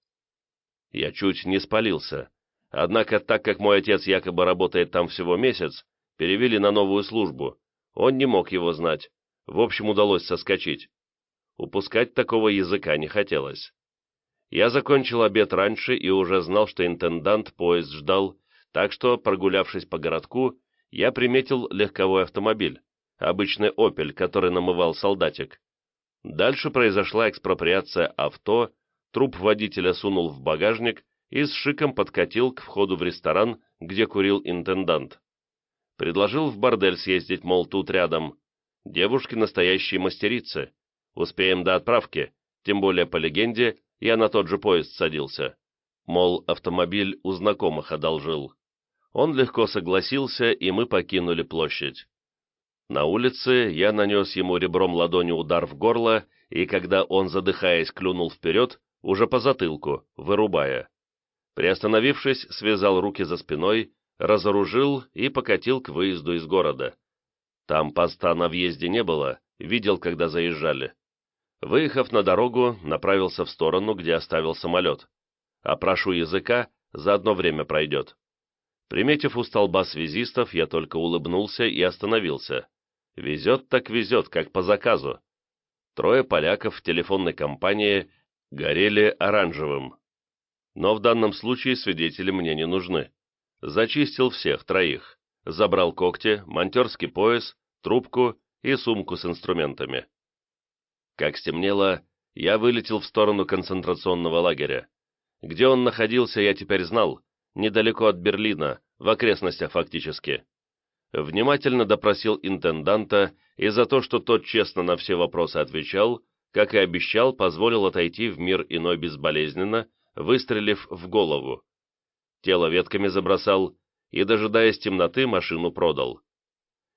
Я чуть не спалился. Однако, так как мой отец якобы работает там всего месяц, перевели на новую службу. Он не мог его знать. В общем, удалось соскочить. Упускать такого языка не хотелось. Я закончил обед раньше и уже знал, что интендант поезд ждал, так что, прогулявшись по городку, я приметил легковой автомобиль, обычный «Опель», который намывал солдатик. Дальше произошла экспроприация авто, труп водителя сунул в багажник и с шиком подкатил к входу в ресторан, где курил интендант. Предложил в бордель съездить, мол, тут рядом. Девушки настоящие мастерицы. Успеем до отправки, тем более по легенде, я на тот же поезд садился. Мол, автомобиль у знакомых одолжил. Он легко согласился, и мы покинули площадь. На улице я нанес ему ребром ладони удар в горло, и когда он, задыхаясь, клюнул вперед, уже по затылку, вырубая. Приостановившись, связал руки за спиной, разоружил и покатил к выезду из города. Там поста на въезде не было, видел, когда заезжали. Выехав на дорогу, направился в сторону, где оставил самолет. Опрошу языка, за одно время пройдет. Приметив у столба связистов, я только улыбнулся и остановился. Везет так везет, как по заказу. Трое поляков в телефонной компании горели оранжевым. Но в данном случае свидетели мне не нужны. Зачистил всех троих. Забрал когти, монтерский пояс, трубку и сумку с инструментами. Как стемнело, я вылетел в сторону концентрационного лагеря. Где он находился, я теперь знал, недалеко от Берлина, в окрестностях фактически. Внимательно допросил интенданта, и за то, что тот честно на все вопросы отвечал, как и обещал, позволил отойти в мир иной безболезненно, выстрелив в голову. Тело ветками забросал и, дожидаясь темноты, машину продал.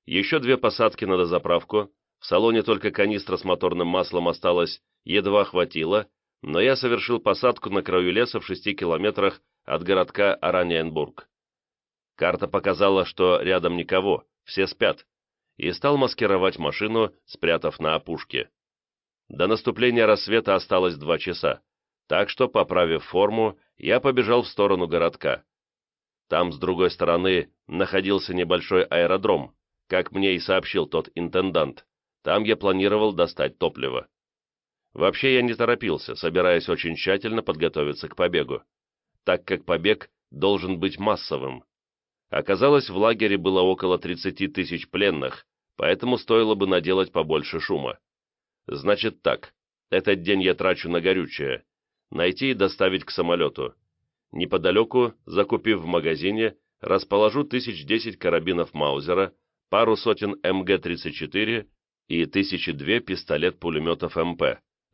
Еще две посадки на дозаправку, в салоне только канистра с моторным маслом осталась, едва хватило, но я совершил посадку на краю леса в шести километрах от городка Араньенбург. Карта показала, что рядом никого, все спят, и стал маскировать машину, спрятав на опушке. До наступления рассвета осталось два часа, так что, поправив форму, я побежал в сторону городка. Там, с другой стороны, находился небольшой аэродром, как мне и сообщил тот интендант. Там я планировал достать топливо. Вообще я не торопился, собираясь очень тщательно подготовиться к побегу, так как побег должен быть массовым. Оказалось, в лагере было около 30 тысяч пленных, поэтому стоило бы наделать побольше шума. Значит так, этот день я трачу на горючее, найти и доставить к самолету. Неподалеку, закупив в магазине, расположу тысяч десять карабинов Маузера, пару сотен МГ-34 и 1002 пистолет-пулеметов МП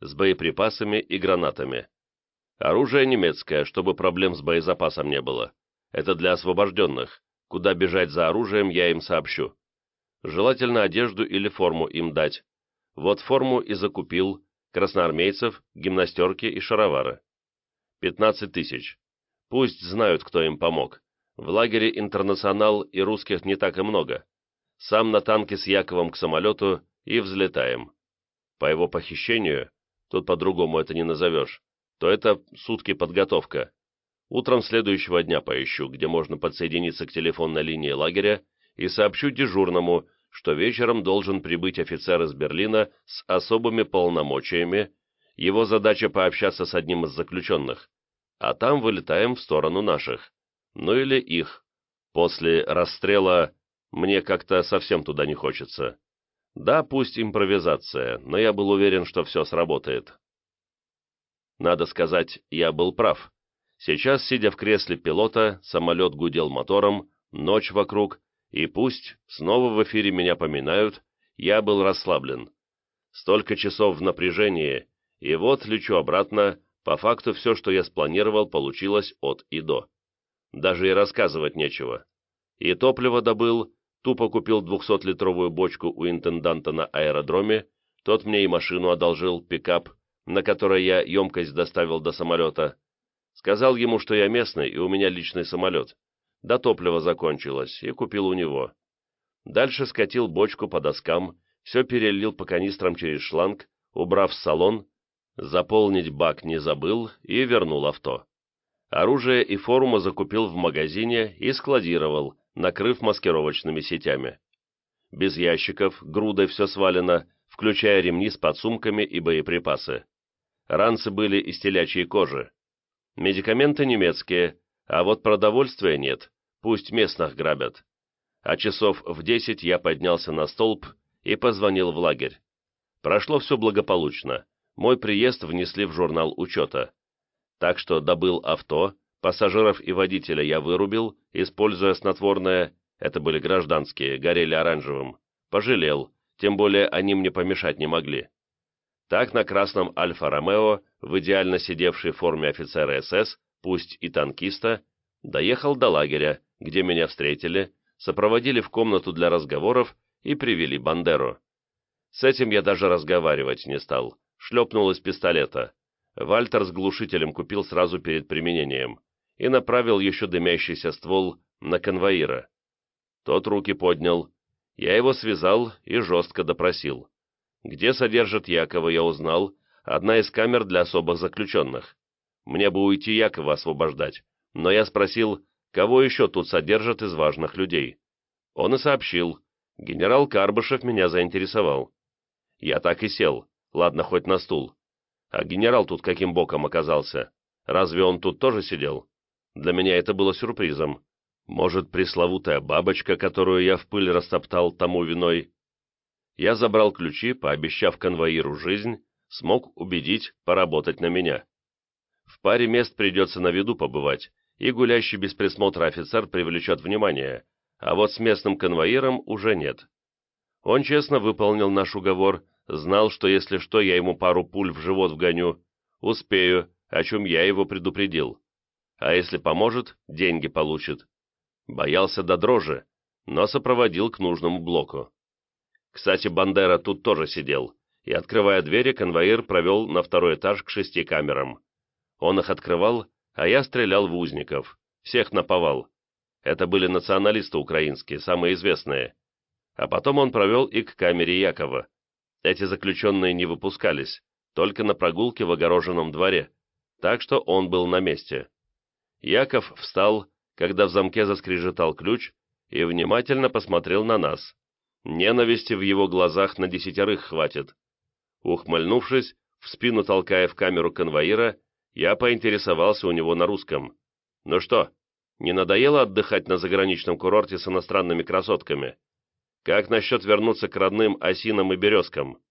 с боеприпасами и гранатами. Оружие немецкое, чтобы проблем с боезапасом не было. Это для освобожденных. Куда бежать за оружием, я им сообщу. Желательно одежду или форму им дать. Вот форму и закупил. Красноармейцев, гимнастерки и шаровары. 15 тысяч. Пусть знают, кто им помог. В лагере «Интернационал» и русских не так и много. Сам на танке с Яковом к самолету и взлетаем. По его похищению, тут по-другому это не назовешь, то это сутки подготовка. Утром следующего дня поищу, где можно подсоединиться к телефонной линии лагеря, и сообщу дежурному, что вечером должен прибыть офицер из Берлина с особыми полномочиями, его задача пообщаться с одним из заключенных, а там вылетаем в сторону наших, ну или их. После расстрела мне как-то совсем туда не хочется. Да, пусть импровизация, но я был уверен, что все сработает. Надо сказать, я был прав. Сейчас, сидя в кресле пилота, самолет гудел мотором, ночь вокруг, и пусть снова в эфире меня поминают, я был расслаблен. Столько часов в напряжении, И вот лечу обратно, по факту все, что я спланировал, получилось от и до. Даже и рассказывать нечего. И топливо добыл, тупо купил 200-литровую бочку у интенданта на аэродроме, тот мне и машину одолжил, пикап, на которой я емкость доставил до самолета. Сказал ему, что я местный, и у меня личный самолет. Да топливо закончилось, и купил у него. Дальше скатил бочку по доскам, все перелил по канистрам через шланг, убрав салон, заполнить бак не забыл и вернул авто. Оружие и форму закупил в магазине и складировал, накрыв маскировочными сетями. Без ящиков, грудой все свалено, включая ремни с подсумками и боеприпасы. Ранцы были из телячьей кожи. Медикаменты немецкие, а вот продовольствия нет, пусть местных грабят. А часов в десять я поднялся на столб и позвонил в лагерь. Прошло все благополучно. Мой приезд внесли в журнал учета. Так что добыл авто, пассажиров и водителя я вырубил, используя снотворное, это были гражданские, горели оранжевым, пожалел, тем более они мне помешать не могли. Так на красном Альфа-Ромео, в идеально сидевшей форме офицера СС, пусть и танкиста, доехал до лагеря, где меня встретили, сопроводили в комнату для разговоров и привели Бандеру. С этим я даже разговаривать не стал, шлепнул из пистолета. Вальтер с глушителем купил сразу перед применением и направил еще дымящийся ствол на конвоира. Тот руки поднял, я его связал и жестко допросил. Где содержат Якова, я узнал, одна из камер для особых заключенных. Мне бы уйти Якова освобождать, но я спросил, кого еще тут содержат из важных людей. Он и сообщил, генерал Карбышев меня заинтересовал. Я так и сел, ладно, хоть на стул. А генерал тут каким боком оказался? Разве он тут тоже сидел? Для меня это было сюрпризом. Может, пресловутая бабочка, которую я в пыль растоптал тому виной? Я забрал ключи, пообещав конвоиру жизнь, смог убедить поработать на меня. В паре мест придется на виду побывать, и гулящий без присмотра офицер привлечет внимание, а вот с местным конвоиром уже нет. Он честно выполнил наш уговор, знал, что если что, я ему пару пуль в живот вгоню, успею, о чем я его предупредил. А если поможет, деньги получит. Боялся до дрожи, но сопроводил к нужному блоку. Кстати, Бандера тут тоже сидел, и, открывая двери, конвоир провел на второй этаж к шести камерам. Он их открывал, а я стрелял в узников, всех наповал. Это были националисты украинские, самые известные. А потом он провел и к камере Якова. Эти заключенные не выпускались, только на прогулке в огороженном дворе, так что он был на месте. Яков встал, когда в замке заскрежетал ключ, и внимательно посмотрел на нас. Ненависти в его глазах на десятерых хватит. Ухмыльнувшись, в спину толкая в камеру конвоира, я поинтересовался у него на русском. «Ну что, не надоело отдыхать на заграничном курорте с иностранными красотками?» Как насчет вернуться к родным осинам и березкам?»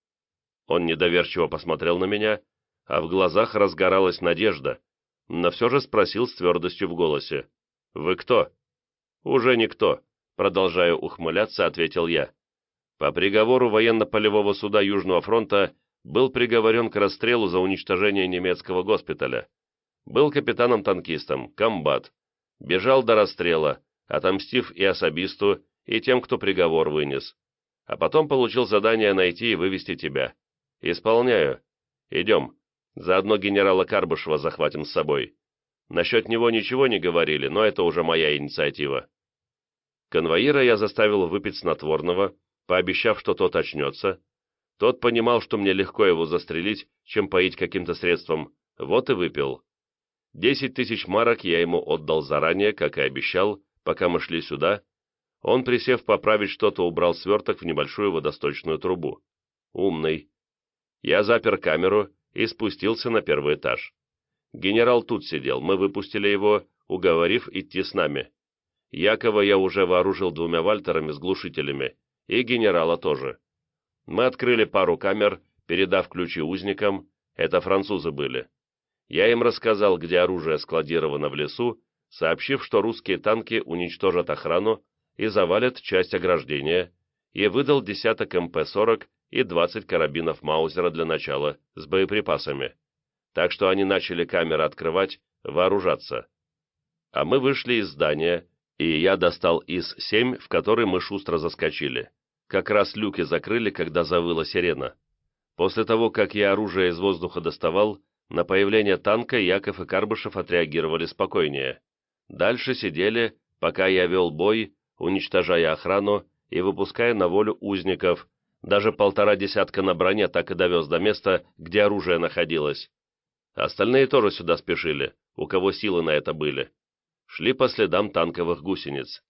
Он недоверчиво посмотрел на меня, а в глазах разгоралась надежда, но все же спросил с твердостью в голосе. «Вы кто?» «Уже никто», — продолжая ухмыляться, ответил я. По приговору военно-полевого суда Южного фронта был приговорен к расстрелу за уничтожение немецкого госпиталя. Был капитаном-танкистом, комбат. Бежал до расстрела, отомстив и особисту, и тем, кто приговор вынес. А потом получил задание найти и вывести тебя. Исполняю. Идем. Заодно генерала Карбышева захватим с собой. Насчет него ничего не говорили, но это уже моя инициатива. Конвоира я заставил выпить снотворного, пообещав, что тот очнется. Тот понимал, что мне легко его застрелить, чем поить каким-то средством, вот и выпил. Десять тысяч марок я ему отдал заранее, как и обещал, пока мы шли сюда, он, присев поправить что-то, убрал сверток в небольшую водосточную трубу. Умный. Я запер камеру и спустился на первый этаж. Генерал тут сидел, мы выпустили его, уговорив идти с нами. Якова я уже вооружил двумя вальтерами с глушителями, и генерала тоже. Мы открыли пару камер, передав ключи узникам, это французы были. Я им рассказал, где оружие складировано в лесу, сообщив, что русские танки уничтожат охрану и завалят часть ограждения, и выдал десяток МП-40 и 20 карабинов Маузера для начала с боеприпасами. Так что они начали камеры открывать, вооружаться. А мы вышли из здания, и я достал ИС-7, в который мы шустро заскочили. Как раз люки закрыли, когда завыла сирена. После того, как я оружие из воздуха доставал, на появление танка Яков и Карбышев отреагировали спокойнее. Дальше сидели, пока я вел бой, уничтожая охрану и выпуская на волю узников, даже полтора десятка на броне так и довез до места, где оружие находилось. Остальные тоже сюда спешили, у кого силы на это были. Шли по следам танковых гусениц.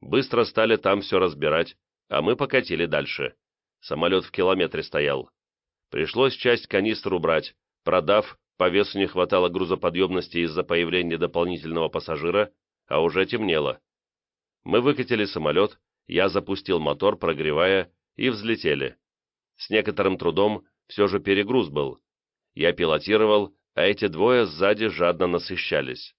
Быстро стали там все разбирать, а мы покатили дальше. Самолет в километре стоял. Пришлось часть канистр убрать, продав, по весу не хватало грузоподъемности из-за появления дополнительного пассажира, а уже темнело. Мы выкатили самолет, я запустил мотор, прогревая, и взлетели. С некоторым трудом все же перегруз был. Я пилотировал, а эти двое сзади жадно насыщались.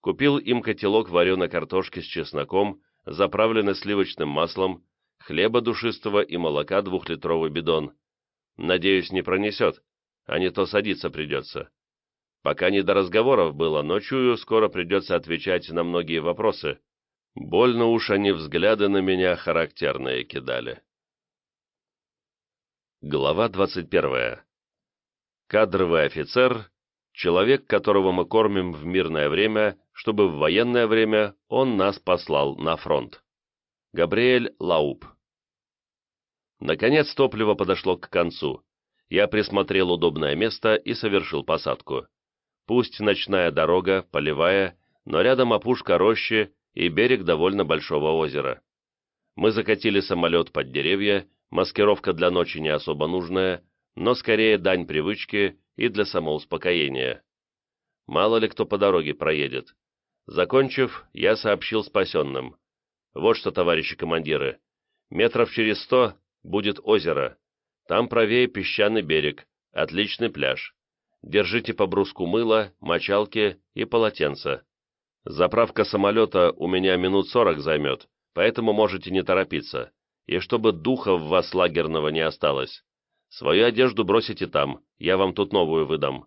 Купил им котелок вареной картошки с чесноком, заправленный сливочным маслом, хлеба душистого и молока двухлитровый бидон. Надеюсь, не пронесет, а не то садиться придется. Пока не до разговоров было, но чую, скоро придется отвечать на многие вопросы. Больно уж они взгляды на меня характерные кидали. Глава 21. Кадровый офицер – человек, которого мы кормим в мирное время, чтобы в военное время он нас послал на фронт. Габриэль Лауп. Наконец топливо подошло к концу. Я присмотрел удобное место и совершил посадку. Пусть ночная дорога, полевая, но рядом опушка рощи и берег довольно большого озера. Мы закатили самолет под деревья, маскировка для ночи не особо нужная, но скорее дань привычки и для самоуспокоения. Мало ли кто по дороге проедет. Закончив, я сообщил спасенным. Вот что, товарищи командиры, метров через сто будет озеро. Там правее песчаный берег, отличный пляж. Держите по бруску мыла, мочалки и полотенца. Заправка самолета у меня минут сорок займет, поэтому можете не торопиться. И чтобы духа в вас лагерного не осталось. Свою одежду бросите там, я вам тут новую выдам.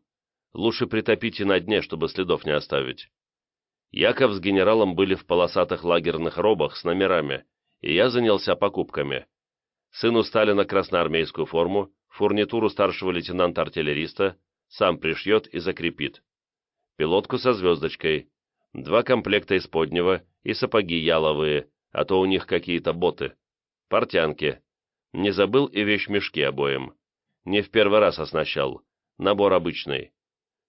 Лучше притопите на дне, чтобы следов не оставить. Яков с генералом были в полосатых лагерных робах с номерами, и я занялся покупками. Сыну Сталина красноармейскую форму, фурнитуру старшего лейтенанта-артиллериста, сам пришьет и закрепит. Пилотку со звездочкой, два комплекта исподнего и сапоги яловые, а то у них какие-то боты. Портянки. Не забыл и вещмешки обоим. Не в первый раз оснащал. Набор обычный.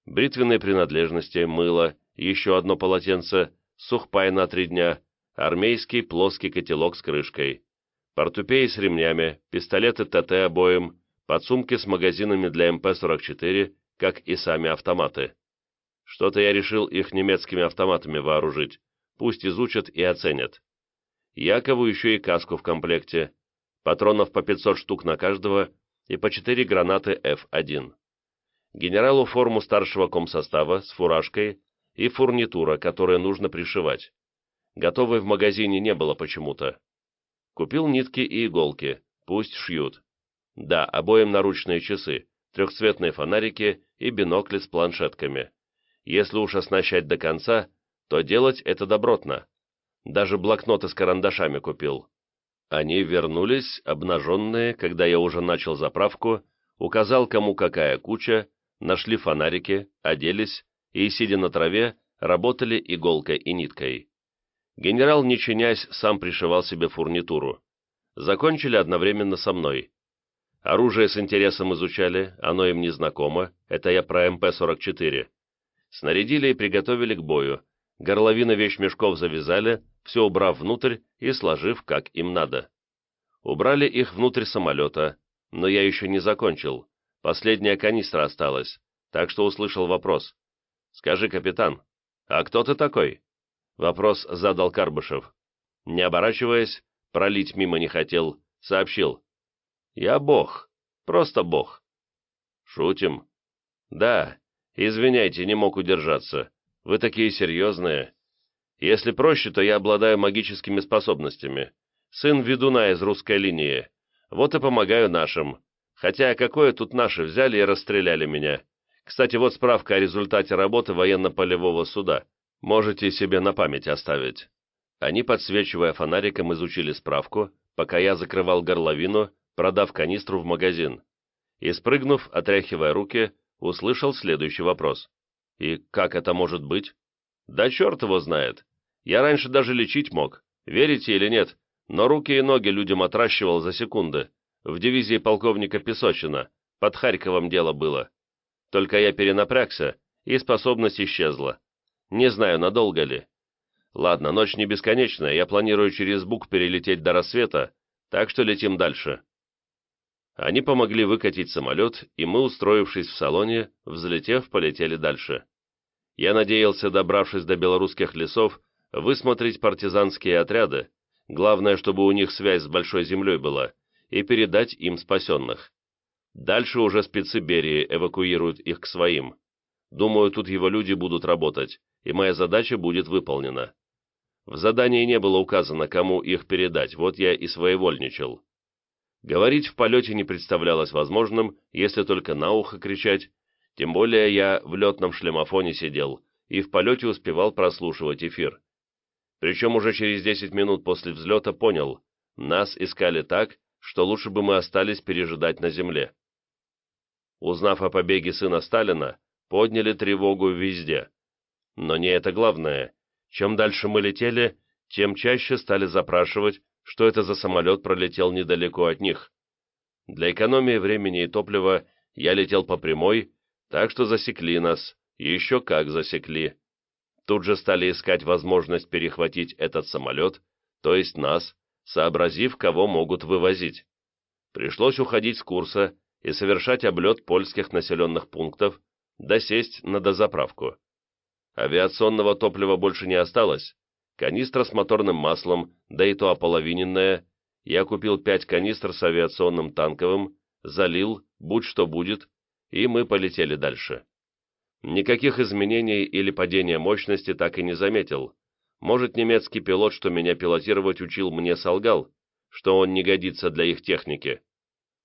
Бритвенные принадлежности, мыло, еще одно полотенце, сухпай на три дня, армейский плоский котелок с крышкой портупеи с ремнями, пистолеты ТТ обоим, подсумки с магазинами для МП-44, как и сами автоматы. Что-то я решил их немецкими автоматами вооружить, пусть изучат и оценят. Якову еще и каску в комплекте, патронов по 500 штук на каждого и по 4 гранаты F1. Генералу форму старшего комсостава с фуражкой и фурнитура, которую нужно пришивать. Готовой в магазине не было почему-то. Купил нитки и иголки, пусть шьют. Да, обоим наручные часы, трехцветные фонарики и бинокли с планшетками. Если уж оснащать до конца, то делать это добротно. Даже блокноты с карандашами купил. Они вернулись, обнаженные, когда я уже начал заправку, указал, кому какая куча, нашли фонарики, оделись и, сидя на траве, работали иголкой и ниткой. Генерал, не чинясь, сам пришивал себе фурнитуру. Закончили одновременно со мной. Оружие с интересом изучали, оно им не знакомо, это я про МП-44. Снарядили и приготовили к бою. Горловины вещмешков завязали, все убрав внутрь и сложив, как им надо. Убрали их внутрь самолета, но я еще не закончил. Последняя канистра осталась, так что услышал вопрос. «Скажи, капитан, а кто ты такой?» Вопрос задал Карбышев. Не оборачиваясь, пролить мимо не хотел, сообщил. «Я бог, просто бог». «Шутим?» «Да, извиняйте, не мог удержаться. Вы такие серьезные. Если проще, то я обладаю магическими способностями. Сын ведуна из русской линии. Вот и помогаю нашим. Хотя какое тут наши взяли и расстреляли меня. Кстати, вот справка о результате работы военно-полевого суда. Можете себе на память оставить. Они, подсвечивая фонариком, изучили справку, пока я закрывал горловину, продав канистру в магазин. И, спрыгнув, отряхивая руки, услышал следующий вопрос. «И как это может быть?» «Да черт его знает. Я раньше даже лечить мог. Верите или нет? Но руки и ноги людям отращивал за секунды. В дивизии полковника Песочина. Под Харьковом дело было. Только я перенапрягся, и способность исчезла. Не знаю, надолго ли. Ладно, ночь не бесконечная, я планирую через Бук перелететь до рассвета, так что летим дальше. Они помогли выкатить самолет, и мы, устроившись в салоне, взлетев, полетели дальше. Я надеялся, добравшись до белорусских лесов, высмотреть партизанские отряды, главное, чтобы у них связь с Большой Землей была, и передать им спасенных. Дальше уже спецы Берии эвакуируют их к своим. Думаю, тут его люди будут работать, и моя задача будет выполнена. В задании не было указано, кому их передать, вот я и своевольничал. Говорить в полете не представлялось возможным, если только на ухо кричать, тем более я в летном шлемофоне сидел и в полете успевал прослушивать эфир. Причем уже через 10 минут после взлета понял, нас искали так, что лучше бы мы остались пережидать на земле. Узнав о побеге сына Сталина, подняли тревогу везде. Но не это главное. Чем дальше мы летели, тем чаще стали запрашивать, что это за самолет пролетел недалеко от них. Для экономии времени и топлива я летел по прямой, так что засекли нас, еще как засекли. Тут же стали искать возможность перехватить этот самолет, то есть нас, сообразив, кого могут вывозить. Пришлось уходить с курса и совершать облет польских населенных пунктов, досесть на дозаправку. Авиационного топлива больше не осталось, канистра с моторным маслом, да и то ополовиненная, я купил пять канистр с авиационным танковым, залил, будь что будет, и мы полетели дальше. Никаких изменений или падения мощности так и не заметил. Может, немецкий пилот, что меня пилотировать учил, мне солгал, что он не годится для их техники.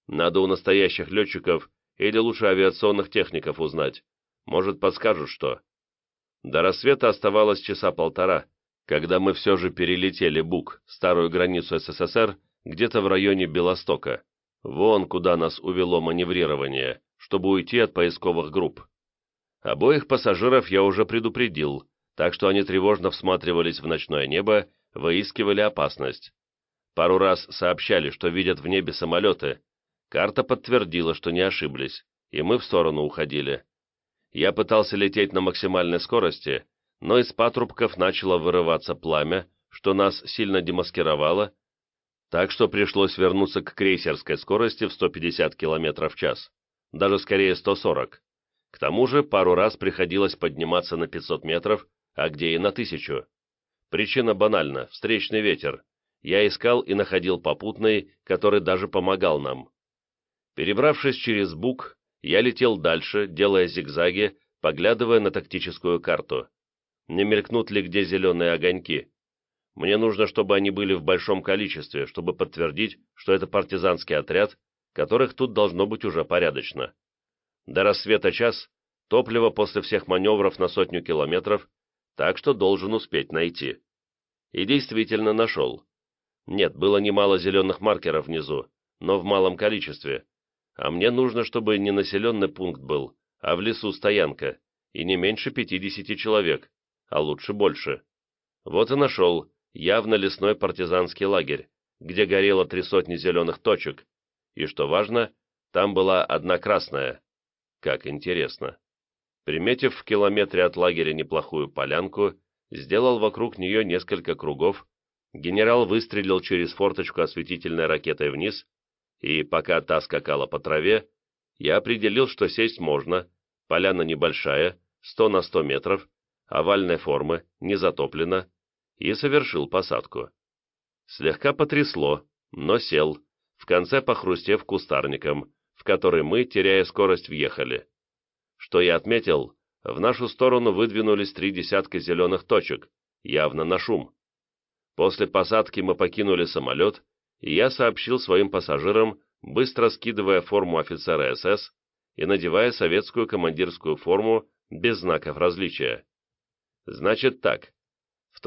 Надо у настоящих летчиков или лучше авиационных техников узнать. Может, подскажут что. До рассвета оставалось часа полтора, когда мы все же перелетели Бук, старую границу СССР, где-то в районе Белостока. Вон куда нас увело маневрирование, чтобы уйти от поисковых групп. Обоих пассажиров я уже предупредил, так что они тревожно всматривались в ночное небо, выискивали опасность. Пару раз сообщали, что видят в небе самолеты, Карта подтвердила, что не ошиблись, и мы в сторону уходили. Я пытался лететь на максимальной скорости, но из патрубков начало вырываться пламя, что нас сильно демаскировало, так что пришлось вернуться к крейсерской скорости в 150 км в час, даже скорее 140. К тому же пару раз приходилось подниматься на 500 метров, а где и на 1000. Причина банальна – встречный ветер. Я искал и находил попутный, который даже помогал нам. Перебравшись через Бук, я летел дальше, делая зигзаги, поглядывая на тактическую карту. Не мелькнут ли где зеленые огоньки? Мне нужно, чтобы они были в большом количестве, чтобы подтвердить, что это партизанский отряд, которых тут должно быть уже порядочно. До рассвета час, топливо после всех маневров на сотню километров, так что должен успеть найти. И действительно нашел. Нет, было немало зеленых маркеров внизу, но в малом количестве, а мне нужно, чтобы не населенный пункт был, а в лесу стоянка, и не меньше 50 человек, а лучше больше. Вот и нашел явно лесной партизанский лагерь, где горело три сотни зеленых точек, и, что важно, там была одна красная. Как интересно. Приметив в километре от лагеря неплохую полянку, сделал вокруг нее несколько кругов, генерал выстрелил через форточку осветительной ракетой вниз, и пока та скакала по траве, я определил, что сесть можно, поляна небольшая, 100 на 100 метров, овальной формы, не затоплена, и совершил посадку. Слегка потрясло, но сел, в конце похрустев кустарником, в который мы, теряя скорость, въехали. Что я отметил, в нашу сторону выдвинулись три десятка зеленых точек, явно на шум. После посадки мы покинули самолет я сообщил своим пассажирам, быстро скидывая форму офицера СС и надевая советскую командирскую форму без знаков различия. Значит так,